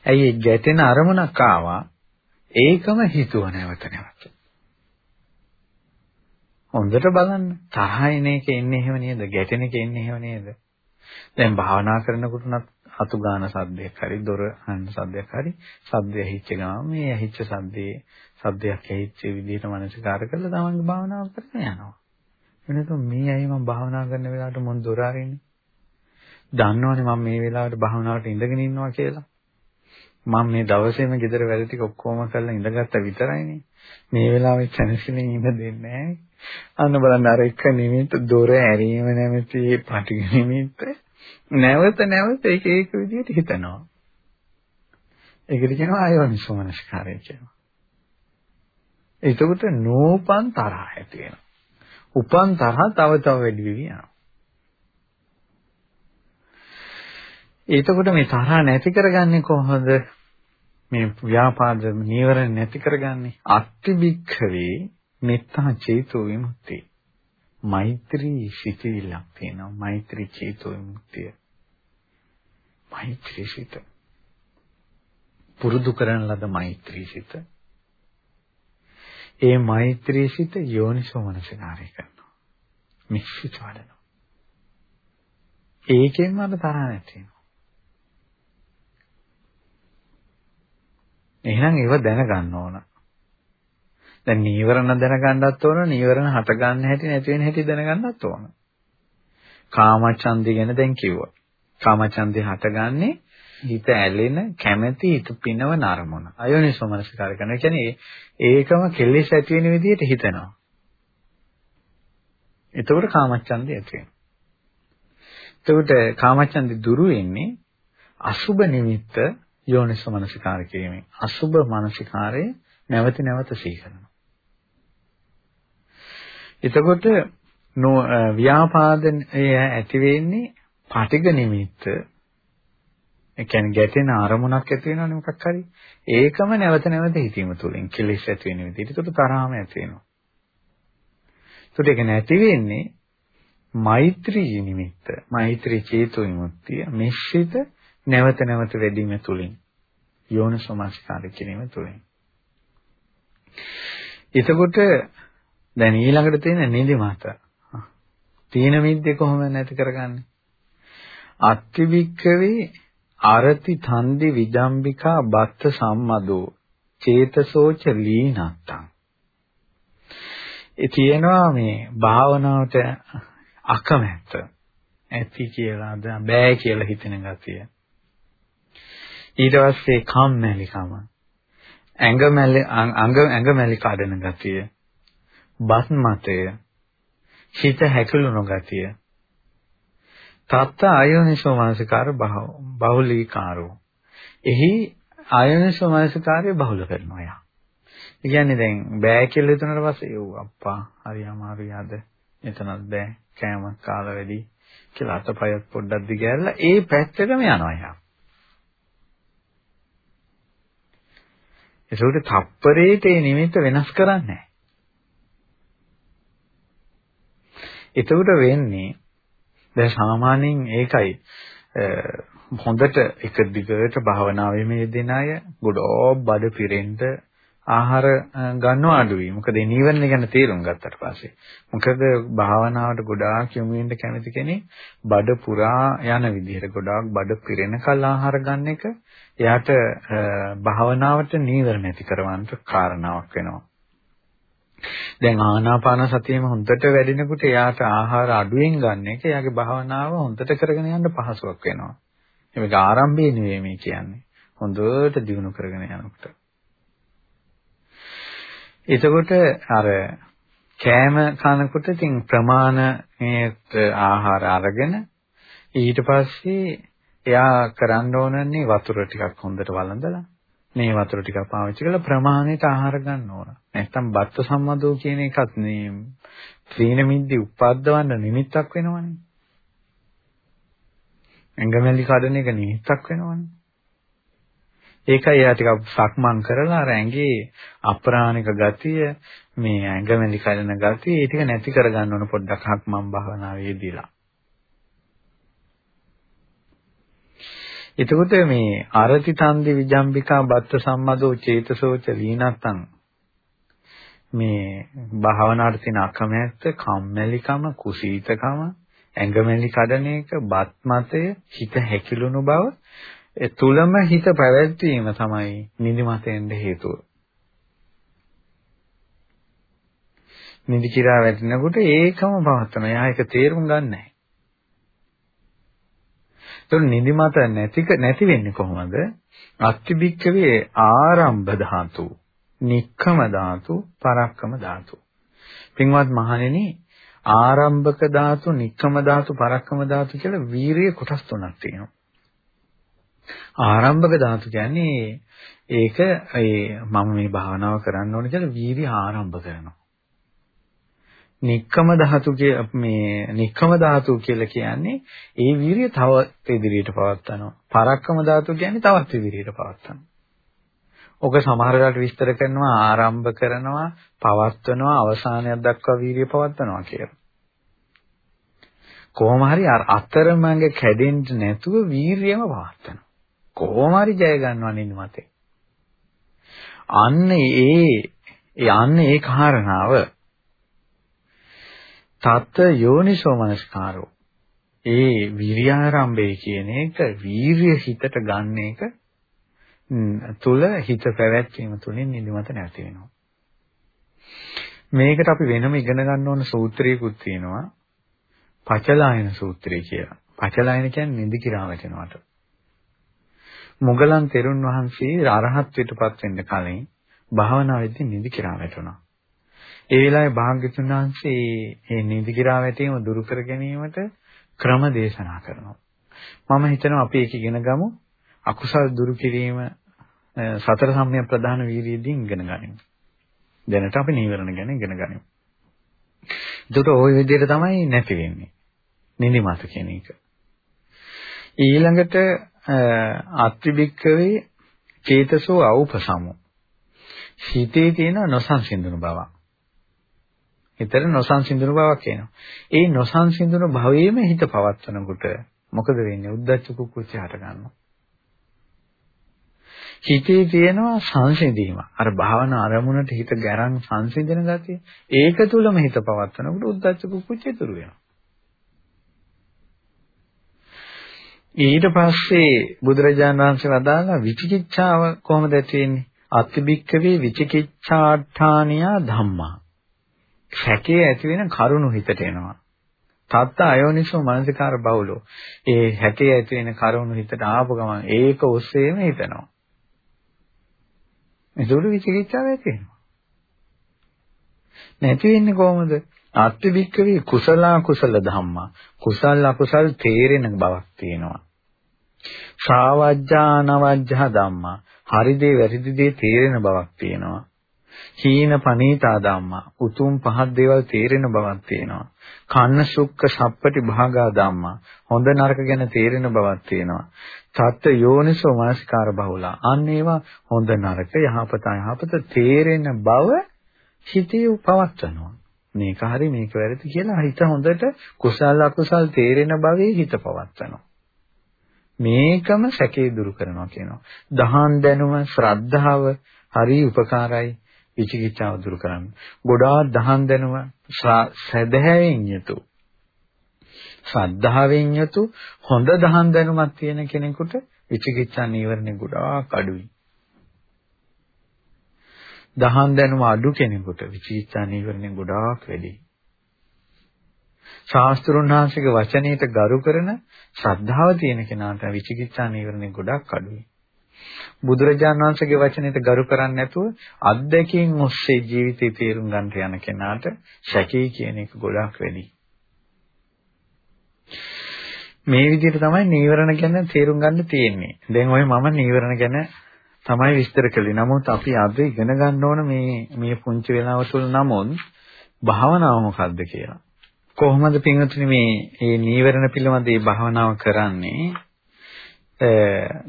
ඇයි ඒ ගැටෙන අරමුණක් ආවා ඒකම හිතුව නැවත නැවත. හොඳට බලන්න තරහ එන එක එන්නේ එහෙම නේද? ගැටෙන එක එන්නේ එහෙම නේද? දැන් භාවනා කරනකොට උනත් අතු ගාන සද්දයක් හරි දොර අහන සද්දයක් හරි සද්දය ඇහිච්ච ගමන් මේ ඇහිච්ච සද්දේ සද්දයක් ඇහිච්ච විදිහට මනසිකාර කරලා තමන්ගේ භාවනාව කරගෙන යනවා. වෙනතො මේ ඇයි මම භාවනා කරන වෙලාවට මොන් දොර අරින්නේ? දන්නවනේ මම මේ වෙලාවට භාවනාවට ඉඳගෙන ඉන්නවා කියලා. මම මේ දවසේම ගෙදර වැඩ ටික ඔක්කොම කරලා ඉඳගත්තා විතරයිනේ. මේ වෙලාවේ චැනසිලින් ඉඳ දෙන්නේ නැහැ. අන්න බලන්න අර එක නිමිත්ත දොර ඇරීම නැමැති පටිඝ නිමිත්ත නැවත නැවත ඒක ඒක විදිහට හිතනවා. ඒකට කියනවා ආයෝනිසෝමනස්කාරය කියනවා. එතකොට නෝපන් තරහ ඇති වෙනවා. උපන් තරහ තව තව වැඩි වෙවි යනවා. එතකොට මේ තරහ නැති කරගන්නේ කොහොමද? මේ ව්‍යාපාද නීවරණ නැති කරගන්නේ අත්තිබික්ඛවේ මෙත්තා චේතෝ විමුක්තිය. මෛත්‍රී සිතිවිල්ලක් තියෙනවා. මෛත්‍රී චේතෝ විමුක්තිය. මෛත්‍රී සිත. පුරුදු කරන ලද මෛත්‍රී සිත. ඒ මෛත්‍රී සිත යෝනිසෝ මනසිකාරය කරනවා. මිශ්‍රිත වඩනවා. ඒකෙන්ම අර තරහ නැති වෙනවා. එහෙනම් ඒව දැනගන්න ඕන. දැන් නීවරණ දැනගන්නත් ඕන, නීවරණ හට ගන්න හැටි නැති වෙන හැටි දැනගන්නත් ඕන. කාමචන්දි ගැන දැන් කිව්වා. කාමචන්දේ හටගන්නේ හිත ඇලෙන කැමැති හිත පිනවන අරමුණ. අයෝනිසෝ මනසිකාර කරන. ඒ කියන්නේ ඒකම කෙලෙස් ඇති වෙන විදිහට හිතනවා. එතකොට කාමච්ඡන්දය ඇති වෙනවා. එතකොට කාමච්ඡන්දි දුරු වෙන්නේ අසුබ නිමිත්ත යෝනිසෝ මනසිකාර කිරීමෙන්. අසුබ මනසිකාරය නැවත නැවත සිහි කරනවා. එතකොට ව්‍යාපාදනය ඇති වෙන්නේ පටිඝ නිමිත්ත. ඒ කියන්නේ ගැටෙන අරමුණක් ඇති වෙනවනේ මොකක් හරි. ඒකම නැවත නැවත හිතීම තුළින් කෙලෙස් ඇති වෙන විදිහට. ඒකට තරහම ඇති වෙනවා. ඒකට ඒක නැති වෙන්නේ මෛත්‍රී නිමිත්ත මෛත්‍රී චේතෝ විමුක්තිය මිශ්‍රිත නැවත නැවත වැඩිම තුළින් යෝනිසෝමස්කාර කිරීම තුළින්. එතකොට දැන් ඊළඟට තියෙන නිදිමත. තීන මිද්දේ කොහොමද නැති කරගන්නේ? අත්තිවික්කවේ අරති තන්දි විදම්බිකා බත්ත සම්මදෝ චේතසෝච ලීනත්තං. ඒ තියෙනවා මේ භාවනාවට අකමැත්ත. ඇති කියලා බෑ කියලා හිතෙන ගතිය. ඊට පස්සේ කම්මැලිකම. ඇඟ මැලි අඟ ඇඟ මැලි කඩන ගතිය. බත් මතය හිත හැකලුණු ගතිය තත්ත ආයෝනිසෝ මානසිකාර බහුලීකාරෝ එහි ආයෝනිසෝ මානසිකාරය බහුල කරනවා යා. ඒ කියන්නේ දැන් බෑ කියලා හිතනට පස්සේ යෝ අප්පා හරි අමාරුයි අද එතනත් බෑ කෑම කාලා වැඩි කියලා අතපයත් පොඩ්ඩක් දිගහැරලා ඒ පැත්තටම යනවා යා. ඒකට තප්පරේට ඒ නිමිත්ත වෙනස් කරන්නේ නැහැ. එතකොට වෙන්නේ දැන් සාමාන්‍යයෙන් ඒකයි හොඳට එක දිගට භාවනාවේ මේ දෙන අය ගොඩෝක් බඩ පිරෙන්න ආහාර ගන්නව අඩුයි. මොකද ඒ නීවරණ ගැන තේරුම් ගත්තට පස්සේ. මොකද භාවනාවට ගොඩාක් යොමු වෙන්න කැමති කෙනෙක් බඩ පුරා යන විදිහට ගොඩාක් බඩ පිරෙන කල් ආහාර ගන්න එක එයාට භාවනාවට නීවරණ ඇති කරවන්න කාරණාවක් වෙනවා. දැන් ආනාපාන සතියෙම හොඳට වැඩිනකොට එයාට ආහාර අඩුවෙන් ගන්න එක එයාගේ භාවනාව හොඳට කරගෙන යන්න පහසුවක් වෙනවා. මේක ආරම්භයේ නෙවෙයි මේ කියන්නේ. හොඳට දියුණු කරගෙන යනකොට. එතකොට අර කෑම කනකොට ඉතින් ප්‍රමාණයට ආහාර අරගෙන ඊට පස්සේ එයා කරන්න ඕනන්නේ වතුර ටිකක් හොඳට වළඳලා මේ වතුර ටිකක් පාවිච්චි කරලා ප්‍රමාණයට ආහාර ගන්න ඕන. නැත්තම් බත්ත සම්මදෝ කියන එකත් මේ ත්‍රීන මිද්දි උපද්දවන්න නිමිත්තක් වෙනවනේ. ඇඟමැලි කඩන එක නිමිත්තක් වෙනවනේ. ඒකයි එයා ටිකක් සක්මන් කරලා අර ඇඟේ අප්‍රාණික ගතිය මේ ඇඟමැලි කඩන ගතිය ඒ ටික නැති කරගන්න ඕන පොඩ්ඩක් හක්මන් භාවනාවේදීලා. එතකොට මේ අරති තන්දි විජම්බිකා බත්ත සම්මදෝ චේතසෝච ලීනත්තං මේ භාවනාවට තියෙන අකමැත්ත කම්මැලිකම කුසීතකම ඇඟමැලි කඩන එක බත් මතය හිත හැකිලුණු බව ඒ තුලම හිත පැවැත්වීම තමයි නිදිමතෙන්ද හේතුව. නිදි කිරා වැටෙනකොට ඒකම පවත්වන. එයා ඒක තේරුම් ගන්නෑ. ඒතකොට නිදිමත නැති නැති වෙන්නේ කොහොමද? අත්තිබික්කවේ ආරම්භ ධාතු, නික්කම ධාතු, පරක්කම ධාතු. පින්වත් මහණෙනි ආරම්භක ධාතු, නික්කම ධාතු, පරක්කම ධාතු කියලා වීරිය කොටස් තුනක් තියෙනවා. ආරම්භක ධාතු කියන්නේ ඒක ඒ මම මේ භාවනාව කරන්න ඕනේ කියලා වීර්ය ආරම්භ කරනවා. නික්කම ධාතු මේ නික්කම ධාතු කියලා කියන්නේ ඒ වීර්ය තවත් ඉදිරියට පවත්නවා. පරක්කම ධාතු කියන්නේ තවත් ඉදිරියට පවත්නවා. ඔක සමහර වෙලාවට විස්තර කරනවා ආරම්භ කරනවා, පවත්වනවා, අවසානයක් දක්වා වීර්ය පවත්වනවා කියලා. කොහොම හරි අතරමඟ කැඩෙන්න නැතුව වීර්යම පවත්වනවා. කොහොම හරි ජය ගන්නවා නිදිමතේ. අන්න ඒ යන්න ඒ කාරණාව තත් යෝනිසෝ මනස්කාරෝ ඒ විරියාරම්භය කියන එක වීරිය හිතට ගන්න එක තුල හිත පැවැත්වීම තුලින් නිදිමත නැති වෙනවා. මේකට අපි වෙනම ඉගෙන ගන්න ඕන සූත්‍රයකුත් තියෙනවා. පචලායන සූත්‍රය කියලා. පචලායන කියන්නේ නිදි කිරා වැටෙනවට. මුගලන් තෙරුන් වහන්සේ අරහත්ත්වයටපත් වෙන්න කලින් භාවනාවේදී නිදි කිරා වැටුණා. ඒ වෙලාවේ භාග්‍යතුන් වහන්සේ මේ නිදි කිරා වැටීම දුරු කර ගැනීමට ක්‍රම දේශනා කරනවා. මම හිතනවා අපි ඒක ඉගෙන ගමු. අකුසල් දුරු කිරීම සතර සම්‍යක් ප්‍රධාන වීර්යයෙන් ඉගෙන ගනිමු. දැනට අපි නීවරණ ගැන ඉගෙන ගනිමු. එතකොට ওই විදිහට තමයි නැති වෙන්නේ. නිදිමත කියන එක. ඊළඟට අත්‍රිබික්කවේ චේතසෝ අවපසමෝ හිතේ තියෙන නොසන්සිඳුණු බවක්. හිතේ නොසන්සිඳුණු බවක් එනවා. ඒ නොසන්සිඳුණු භවයේම හිත පවත්වනකොට මොකද වෙන්නේ? උද්දච්ච කුක්කුච්ච හට ගන්නවා. හිතේ තියෙනවා සංසිඳීම. අර භාවනා අරමුණට හිත ගැරන් සංසිඳන ගතිය. ඒක තුලම හිත පවත්වනකොට උද්දච්ච කුක්කුච්ච ඉතුරු වෙනවා. ඊට පස්සේ බුදුරජාණන් වහන්සේ වදාලා විචිකිච්ඡාව කොහොමද ඇති වෙන්නේ? අතිබික්කවේ විචිකිච්ඡාඨානියා ධම්මා. සැකේ ඇති වෙන කරුණු හිතට එනවා. තත්ත අයෝනිසෝ මනසිකාර බහුලෝ. ඒ හැකේ ඇති වෙන කරුණු හිතට ආපු ගමන් ඒක ඔස්සේම හිතනවා. ඒසොළු විචිකිච්ඡාව ඇති වෙනවා. නැති වෙන්නේ කොහොමද? අත්තිවික්කවේ කුසල කුසල ධම්මා. කුසල අකුසල් තේරෙන බවක් තියෙනවා. ශ්‍රාවජ්ජා අනවජ්ජා ධම්මා. හරි දේ වැරදි දේ තේරෙන බවක් තියෙනවා. හීන පනීතා ධම්මා. උතුම් පහත් දේවල් තේරෙන බවක් තියෙනවා. කන්න සුක්ක සප්පටි භාගා ධම්මා. හොඳ නරක ගැන තේරෙන බවක් තියෙනවා. තත් යෝනිසෝ මානසිකාර බහුලා. අන්න ඒවා හොඳ නරක යහපත යහපත තේරෙන බව හිතේ පවත්වනවා. මේක හරි මේක වැරදි කියලා හිත හොඳට කුසල අකුසල් තේරෙන භවයේ හිත පවත්වනවා. මේකම සැකේ දුරු කරනවා කියනවා. දහන් දැනුම ශ්‍රද්ධාව හරි උපකාරයි විචිකිච්ඡාව දුරු කරන්න. ගොඩාක් දහන් දැනුම සැදැහැවෙන් යුතු ශ්‍රද්ධාවෙන් යුතු හොඳ දහන් දැනුමක් තියෙන කෙනෙකුට විචිකිච්ඡා නීවරණේ ගොඩාක් අඩුයි. දහන් දැනුම අඩු කෙනෙකුට විචිකිච්ඡා නීවරණේ ගොඩාක් වැඩි. ශාස්ත්‍රුන් වහන්සේගේ වචනයට ගරු කරන ශ්‍රද්ධාව තියෙන කෙනාට විචිකිච්ඡා නීවරණේ ගොඩක් අඩුයි. බුදුරජාණන් වහන්සේගේ වචනයට ගරු කරන්නේ නැතුව අත්දැකීම් ඔස්සේ ජීවිතේ තේරුම් ගන්නට යන කෙනාට සැකේ කියන එක ගොඩක් වැඩි. මේ විදිහට තමයි නීවරණ ගැන තේරුම් ගන්න තියෙන්නේ. දැන් ඔය මම නීවරණ ගැන තමයි විස්තර කළේ. නමුත් අපි අද ඉගෙන ගන්න ඕන මේ මේ පුංචි වෙලාව තුළ නමුත් භාවනාව මොකක්ද කියලා. කොහොමද පින්වතුනි මේ මේ නීවරණ පිළිබඳ මේ භාවනාව කරන්නේ?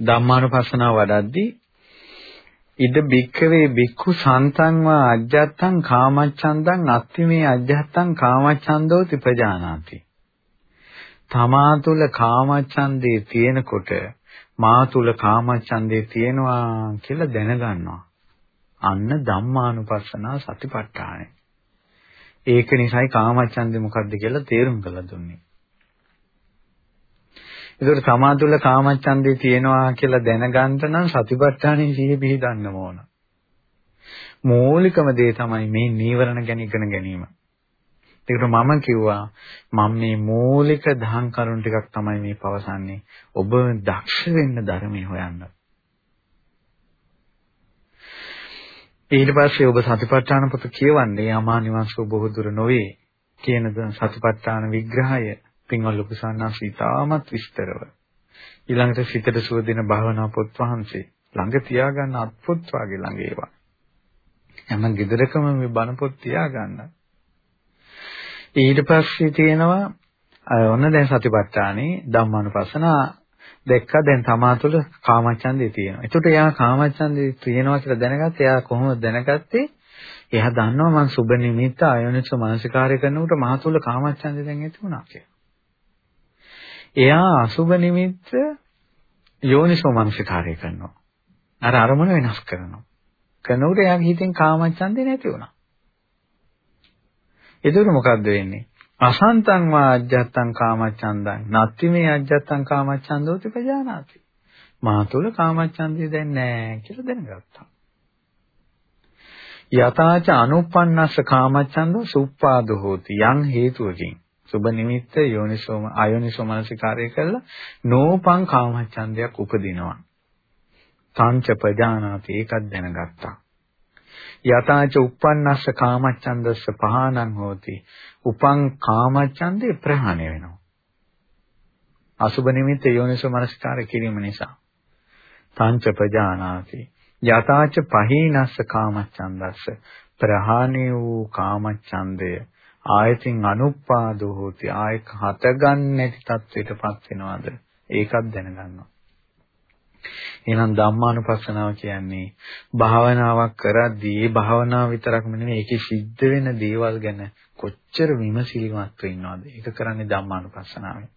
ධම්මානුපස්සනාව වඩද්දී ඉද බික්කවේ බික්ඛු සන්තං වා අජ්ජත්තං කාමච්ඡන්දං අත්තිමේ අජ්ජත්තං කාමච්ඡන්தோ තිපජානාති තමා තුල කාමච්ඡන්දේ තියෙනකොට මා තුල කාමච්ඡන්දේ තියෙනවා කියලා දැනගන්නවා අන්න ධම්මානුපස්සනා සතිපට්ඨානයි ඒක නිසායි කාමච්ඡන්දේ මොකද්ද කියලා තේරුම් කරලා දුන්නේ ඒකට සමාතුල කාමච්ඡන්දේ තියෙනවා කියලා දැනගන්න නම් සතිපට්ඨානෙ සිහිය පිහිටන්න ඕන. මූලිකම දේ තමයි මේ නීවරණ ගැන ඉගෙන ගැනීම. ඒකට මම කිව්වා මම මේ මූලික දහම් කරුණු ටිකක් තමයි මේ පවසන්නේ. ඔබ දක්ෂ වෙන්න ධර්මයේ හොයන්න. ඊට පස්සේ ඔබ සතිපට්ඨාන පොත කියවන්නේ අමා නිවන්සෝ බොහෝ දුර නොවේ කියන සතිපට්ඨාන විග්‍රහය පින්වල් ලොකු සාන්නාංශ ඉතාමත් විස්තරව ඊළඟට සිතට සුව දෙන භාවනා පොත් වහන්සේ ළඟ තියාගන්න අත්පොත් වාගේ ළඟ ඒවා හැම ගෙදරකම මේ බණ පොත් තියාගන්න ඊට පස්සේ තියෙනවා ඔන්න දැන් සතිපට්ඨානේ ධම්මානුපස්සනා දැක්කා දැන් තමා තුළ කාමච්ඡන්දේ තියෙනවා. ඒකට එයා කාමච්ඡන්දේ තියෙනවා කියලා දැනගත්ත එයා කොහොමද දැනගත්තේ? එයා දන්නවා මං සුබ නිමිත්ත අයෝනිස මානසිකාරය කරනකොට මහ තුළ කාමච්ඡන්දේ දැන් ඇති වුණා කියලා. එයා අසුබ නිමිත්ත යෝනිසෝ මනසිකාරය කරනවා. අර අරමුණ වෙනස් කරනවා. කරනකොට එයාගේ හිතෙන් කාමච්ඡන්දේ නැති වුණා. එතකොට මොකද්ද වෙන්නේ? අසන්තං වා අජ්ජත්තං කාමච්ඡන්දං නත්ති මේ අජ්ජත්තං කාමච්ඡන්දෝති පජානාති. මා තුල කාමච්ඡන්දේ දැන් නැහැ කියලා දැනගත්තා. යතාච අනුප්පන්නස්ස කාමච්ඡන්දෝ සුප්පාදෝ හෝති යම් හේතුවකින් සුබ නිමිත්ත යෝනිසෝම අයෝනිසෝ මනසිකාරය කරලා නෝපං කාමච්ඡන්දයක් උපදිනවා. සංච ප්‍රජානාති ඒකත් දැනගත්තා. යතාච uppannassa කාමච්ඡන්දස්ස පහනං හෝති. උපං කාමච්ඡන්දේ ප්‍රහාණය වෙනවා. අසුබ නිමිත්ත යෝනිසෝ මනසිකාරය කිරීම නිසා. සංච ප්‍රජානාති. යතාච පහීනස්ස කාමච්ඡන්දස්ස ප්‍රහාණය වූ කාමච්ඡන්දය ආයතින් අනුපාදෝ හෝති ආයක හතගන්නේ නැති තත්වයටපත් වෙනවද ඒකත් දැනගන්නවා එහෙනම් ධම්මානුපස්සනාව කියන්නේ භාවනාවක් කරද්දී ඒ භාවනාව විතරක්ම නෙමෙයි ඒකේ සිද්ධ වෙන දේවල් ගැන කොච්චර විමසිලිමත් වෙන්නවද ඒක කරන්නේ ධම්මානුපස්සනාවෙන්.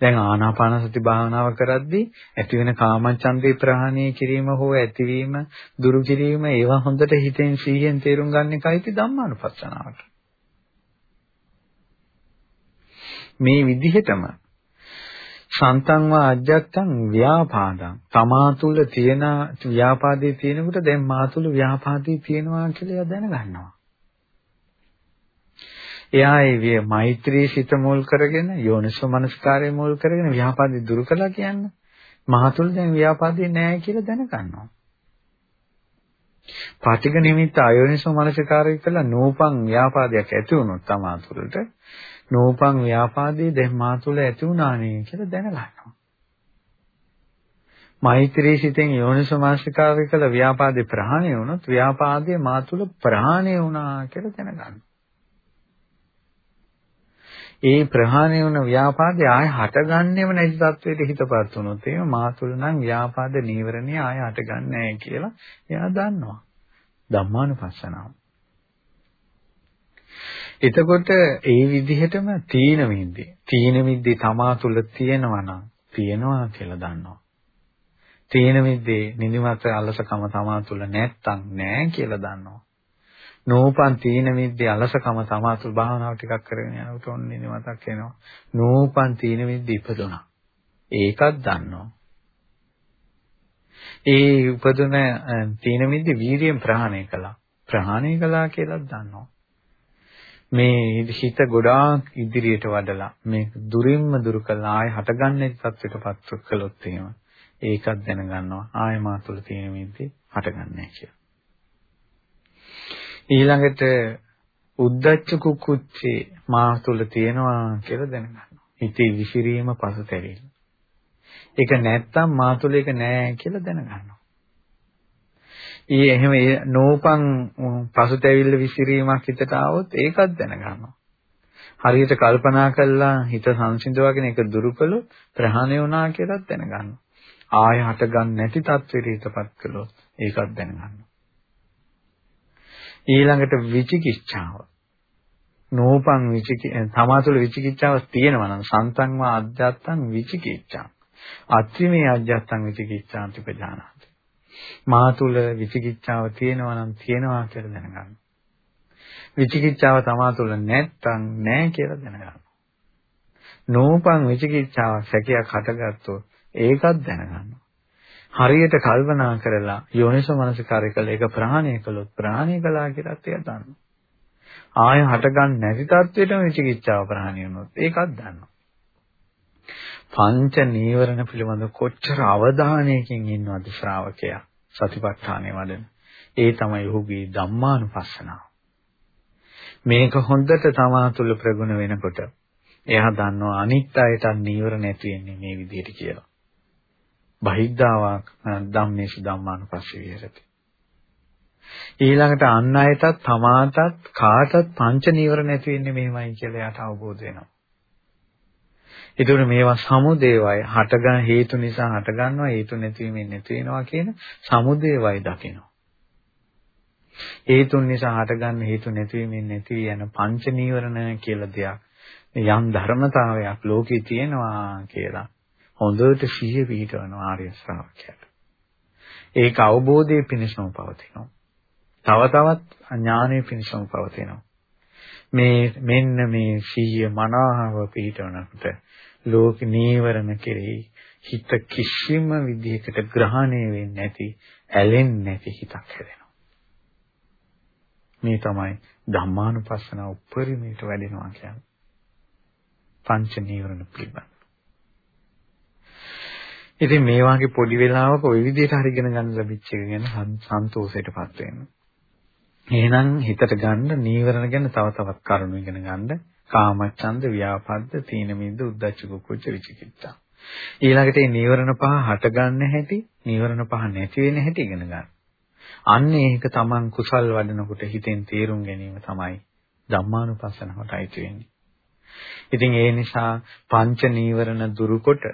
දැන් ආනාපාන සති භාවනාව කරද්දී ඇති වෙන කාමච්ඡන්දේ ප්‍රහාණය කිරීම හෝ ඇතිවීම දුරු කිරීම ඒවා හොඳට හිතෙන් සීයෙන් තේරුම් ගන්න එකයි ධම්මානුපස්සනාවට. මේ විදිහටම සන්තං වා අජ්ජත්තං ව්‍යාපාදං තමා තුල තියෙන ව්‍යාපාදේ තියෙනකොට දැන් මා තුල ව්‍යාපාදේ තියෙනවා කියලා දැනගන්නවා. එයා ඒ මෛත්‍රී සිත මුල් කරගෙන යෝනිසෝ මනස්කාරය මුල් කරගෙන ව්‍යාපාදේ දුරු කළා කියන්නේ මා තුල දැන් ව්‍යාපාදේ නැහැ කියලා දැනගන්නවා. පාටික නිමිත්ත අයෝනිසෝ මනසිකාරය කළා නූපං ව්‍යාපාදයක් ඇති වුණොත් තමා තුළට නූපං ව්‍යාපාදේ දැන් මා තුළ ඇති වුණානේ කියලා දැනගන්නවා. මෛත්‍රී සිතෙන් යෝනිසමාසිකාරය කළ ව්‍යාපාදේ ප්‍රහාණය වුණොත් ව්‍යාපාදේ මා තුළ ප්‍රහාණය වුණා කියලා දැනගන්න. ඒ ප්‍රහාණය වුණ ව්‍යාපාදේ ආය හටගන්නේම නැති තත්වයට හිතපත් වුණොත් එහෙම මා තුළ නම් ව්‍යාපාද නීවරණේ ආය හටගන්නේ නැහැ කියලා එයා දන්නවා. ධම්මානුපස්සනාව. එතකොට ඒ විදිහටම තීන මිද්දේ තීන මිද්දේ තමා තුළ තියෙනවා නම් තියෙනවා කියලා දන්නවා. තීන මිද්දේ නිදිමත අලසකම තමා තුළ නැත්තම් නෑ කියලා දන්නවා. නූපන් තීන මිද්දේ අලසකම තමා තුළ භාවනාව ටිකක් කරගෙන යනකොට ඔන්න නිදිමතක් එනවා. නූපන් තීන මිද්දේ ඉපදුනා. ඒකත් දන්නවා. ඒ උපදුන තීන මිද්දේ වීරියෙන් ප්‍රහාණය කළා. ප්‍රහාණය කළා කියලා දන්නවා. මේ හිත ගොඩාක් ඉදිරියට වඩලා මේක දුරින්ම දුරු කළා ආය හටගන්නේ තත්ත්වයටපත් කළොත් එහෙම ඒකත් දැනගන්නවා ආය මා තුළ තියෙන මිද්දේ හටගන්නේ කියලා. ඊළඟට උද්දච්ච කුක්කුච්චේ මා තුළ තියෙනවා කියලා දැනගන්නවා. හිතේ විසිරීම පසුතැවිල්ල. ඒක නැත්තම් මා තුළ ඒක නෑ කියලා දැනගන්නවා. ඊ එහෙම නෝපං පසුතැවිල්ල විසිරීමක් හිතට ආවොත් ඒකත් දැනගන්නවා. හරියට කල්පනා කළා හිත සංසිඳවගෙන ඒක දුරු කළොත් ප්‍රහාණය වුණා කියලාත් දැනගන්නවා. ආය හට ගන්න නැති තත්ත්වෙට හිතපත් කළොත් ඒකත් දැනගන්න. ඊළඟට විචිකිච්ඡාව. නෝපං විචිකි තමා තුළ විචිකිච්ඡාවක් තියෙනවා නම් සන්තංවා අධ්‍යාත්තං විචිකිච්ඡා. අත්‍රිමේ අධ්‍යාත්තං විචිකිච්ඡාන්ති ප්‍රජානාති. මා තුළ විචිකිච්ඡාව තියෙනවා නම් තියෙනවා කියලා දැනගන්න. විචිකිච්ඡාව තමා තුළ නැත්තම් නැහැ කියලා දැනගන්න. නෝපං විචිකිච්ඡාව සැකයක් හටගත්තොත් ඒකත් දැනගන්නවා. හරියට කල්පනා කරලා යෝනිසෝ මනසිකාරය කළ ඒක ප්‍රහාණය කළොත් ප්‍රහාණය කළා කියලාත් එයා දන්නවා. ආය හටගන්න නැති තත්වෙටම විචිකිච්ඡාව ප්‍රහාණය වුණොත් ඒකත් දන්නවා. පංච නීවරණ පිළිබඳ කොච්චර අවධානයකින් ඉන්නවද ශ්‍රාවකයා සතිපට්ඨානය වඩන. ඒ තමයි ඔහුගේ ධම්මානුපස්සනාව. මේක හොඳට තමා තුළ ප්‍රගුණ වෙනකොට එයා දන්නවා අනිත් අයට නීවර නැති වෙන්නේ මේ විදිහට කියලා. බහිද්ධාවක් ධම්මේසු ධම්මානුපස්සේ විහෙරති. ඊළඟට අන් අයටත් තමාටත් කාටත් පංච නීවර නැති වෙන්නේ මෙහෙමයි කියලා යාට අවබෝධ වෙනවා. ඒතකොට මේවා සමුදේවයි හටගන්න හේතු නිසා හටගන්නවා හේතු නැතිවීමෙන් නැති වෙනවා කියන සමුදේවයි දකිනවා. හේතුන් නිසා හටගන්න හේතු නැතිවීමෙන් නැති යන පංච නීවරණ කියලා දෙයක් යම් ධර්මතාවයක් ලෝකේ තියෙනවා කියලා හොඳට සිහිය පිහිටවන ආර්ය ශ්‍රාවකයාට. ඒක අවබෝධයේ පිණිසම පවතිනවා. තව තවත් ඥානයේ පිණිසම පවතිනවා. මේ මෙන්න මේ සිහිය මනාව පිහිටවනකොට ලෝක නීවරණ කෙරෙහි හිත කිසිම විදිහකට ග්‍රහණය වෙන්නේ නැති ඇලෙන්නේ නැති හිතක් හැදෙනවා. මේ තමයි ධම්මානුපස්සන උපරිමයට වැඩෙනවා කියන්නේ. පංච නීවරණ පිළිබඳ. ඉතින් මේ වගේ පොඩි වෙලාවක ওই විදිහට හරි ඉගෙන ගන්න ලැබිච්ච එක ගැන සන්තෝෂයටපත් වෙන්න. එහෙනම් හිතට ගන්න නීවරණ ගැන තව තවත් කරුණු ඉගෙන ගන්න. කාමච්ඡන්ද, ව්‍යාපද්ද, තීන මිද්ද, උද්ධච්ච කුච්ච විචිකිච්ඡා. ඊළඟට මේ නීවරණ පහ හට ගන්න හැටි, නීවරණ පහ නැති වෙන හැටි ඉගෙන ගන්න. අන්න ඒක තමන් කුසල් වඩනකොට හිතෙන් තේරුම් ගැනීම තමයි ධම්මානුපස්සනකට අයිති වෙන්නේ. ඉතින් ඒ නිසා පංච නීවරණ දුරුකොට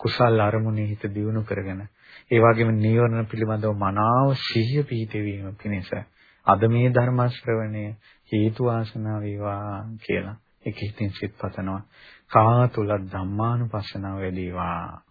කුසල් අරමුණේ හිත දියුණු කරගෙන ඒ වගේම නීවරණ පිළිබඳව මනාව සිහිය පිහිටවීම පිණිස අද මේ ධර්ම ශ්‍රවණය හේතු වාසනා වේවා කියලා ඒක හිතින් සිත් පතනවා. කා තුල ධම්මානුපස්සනාව වැඩිවා.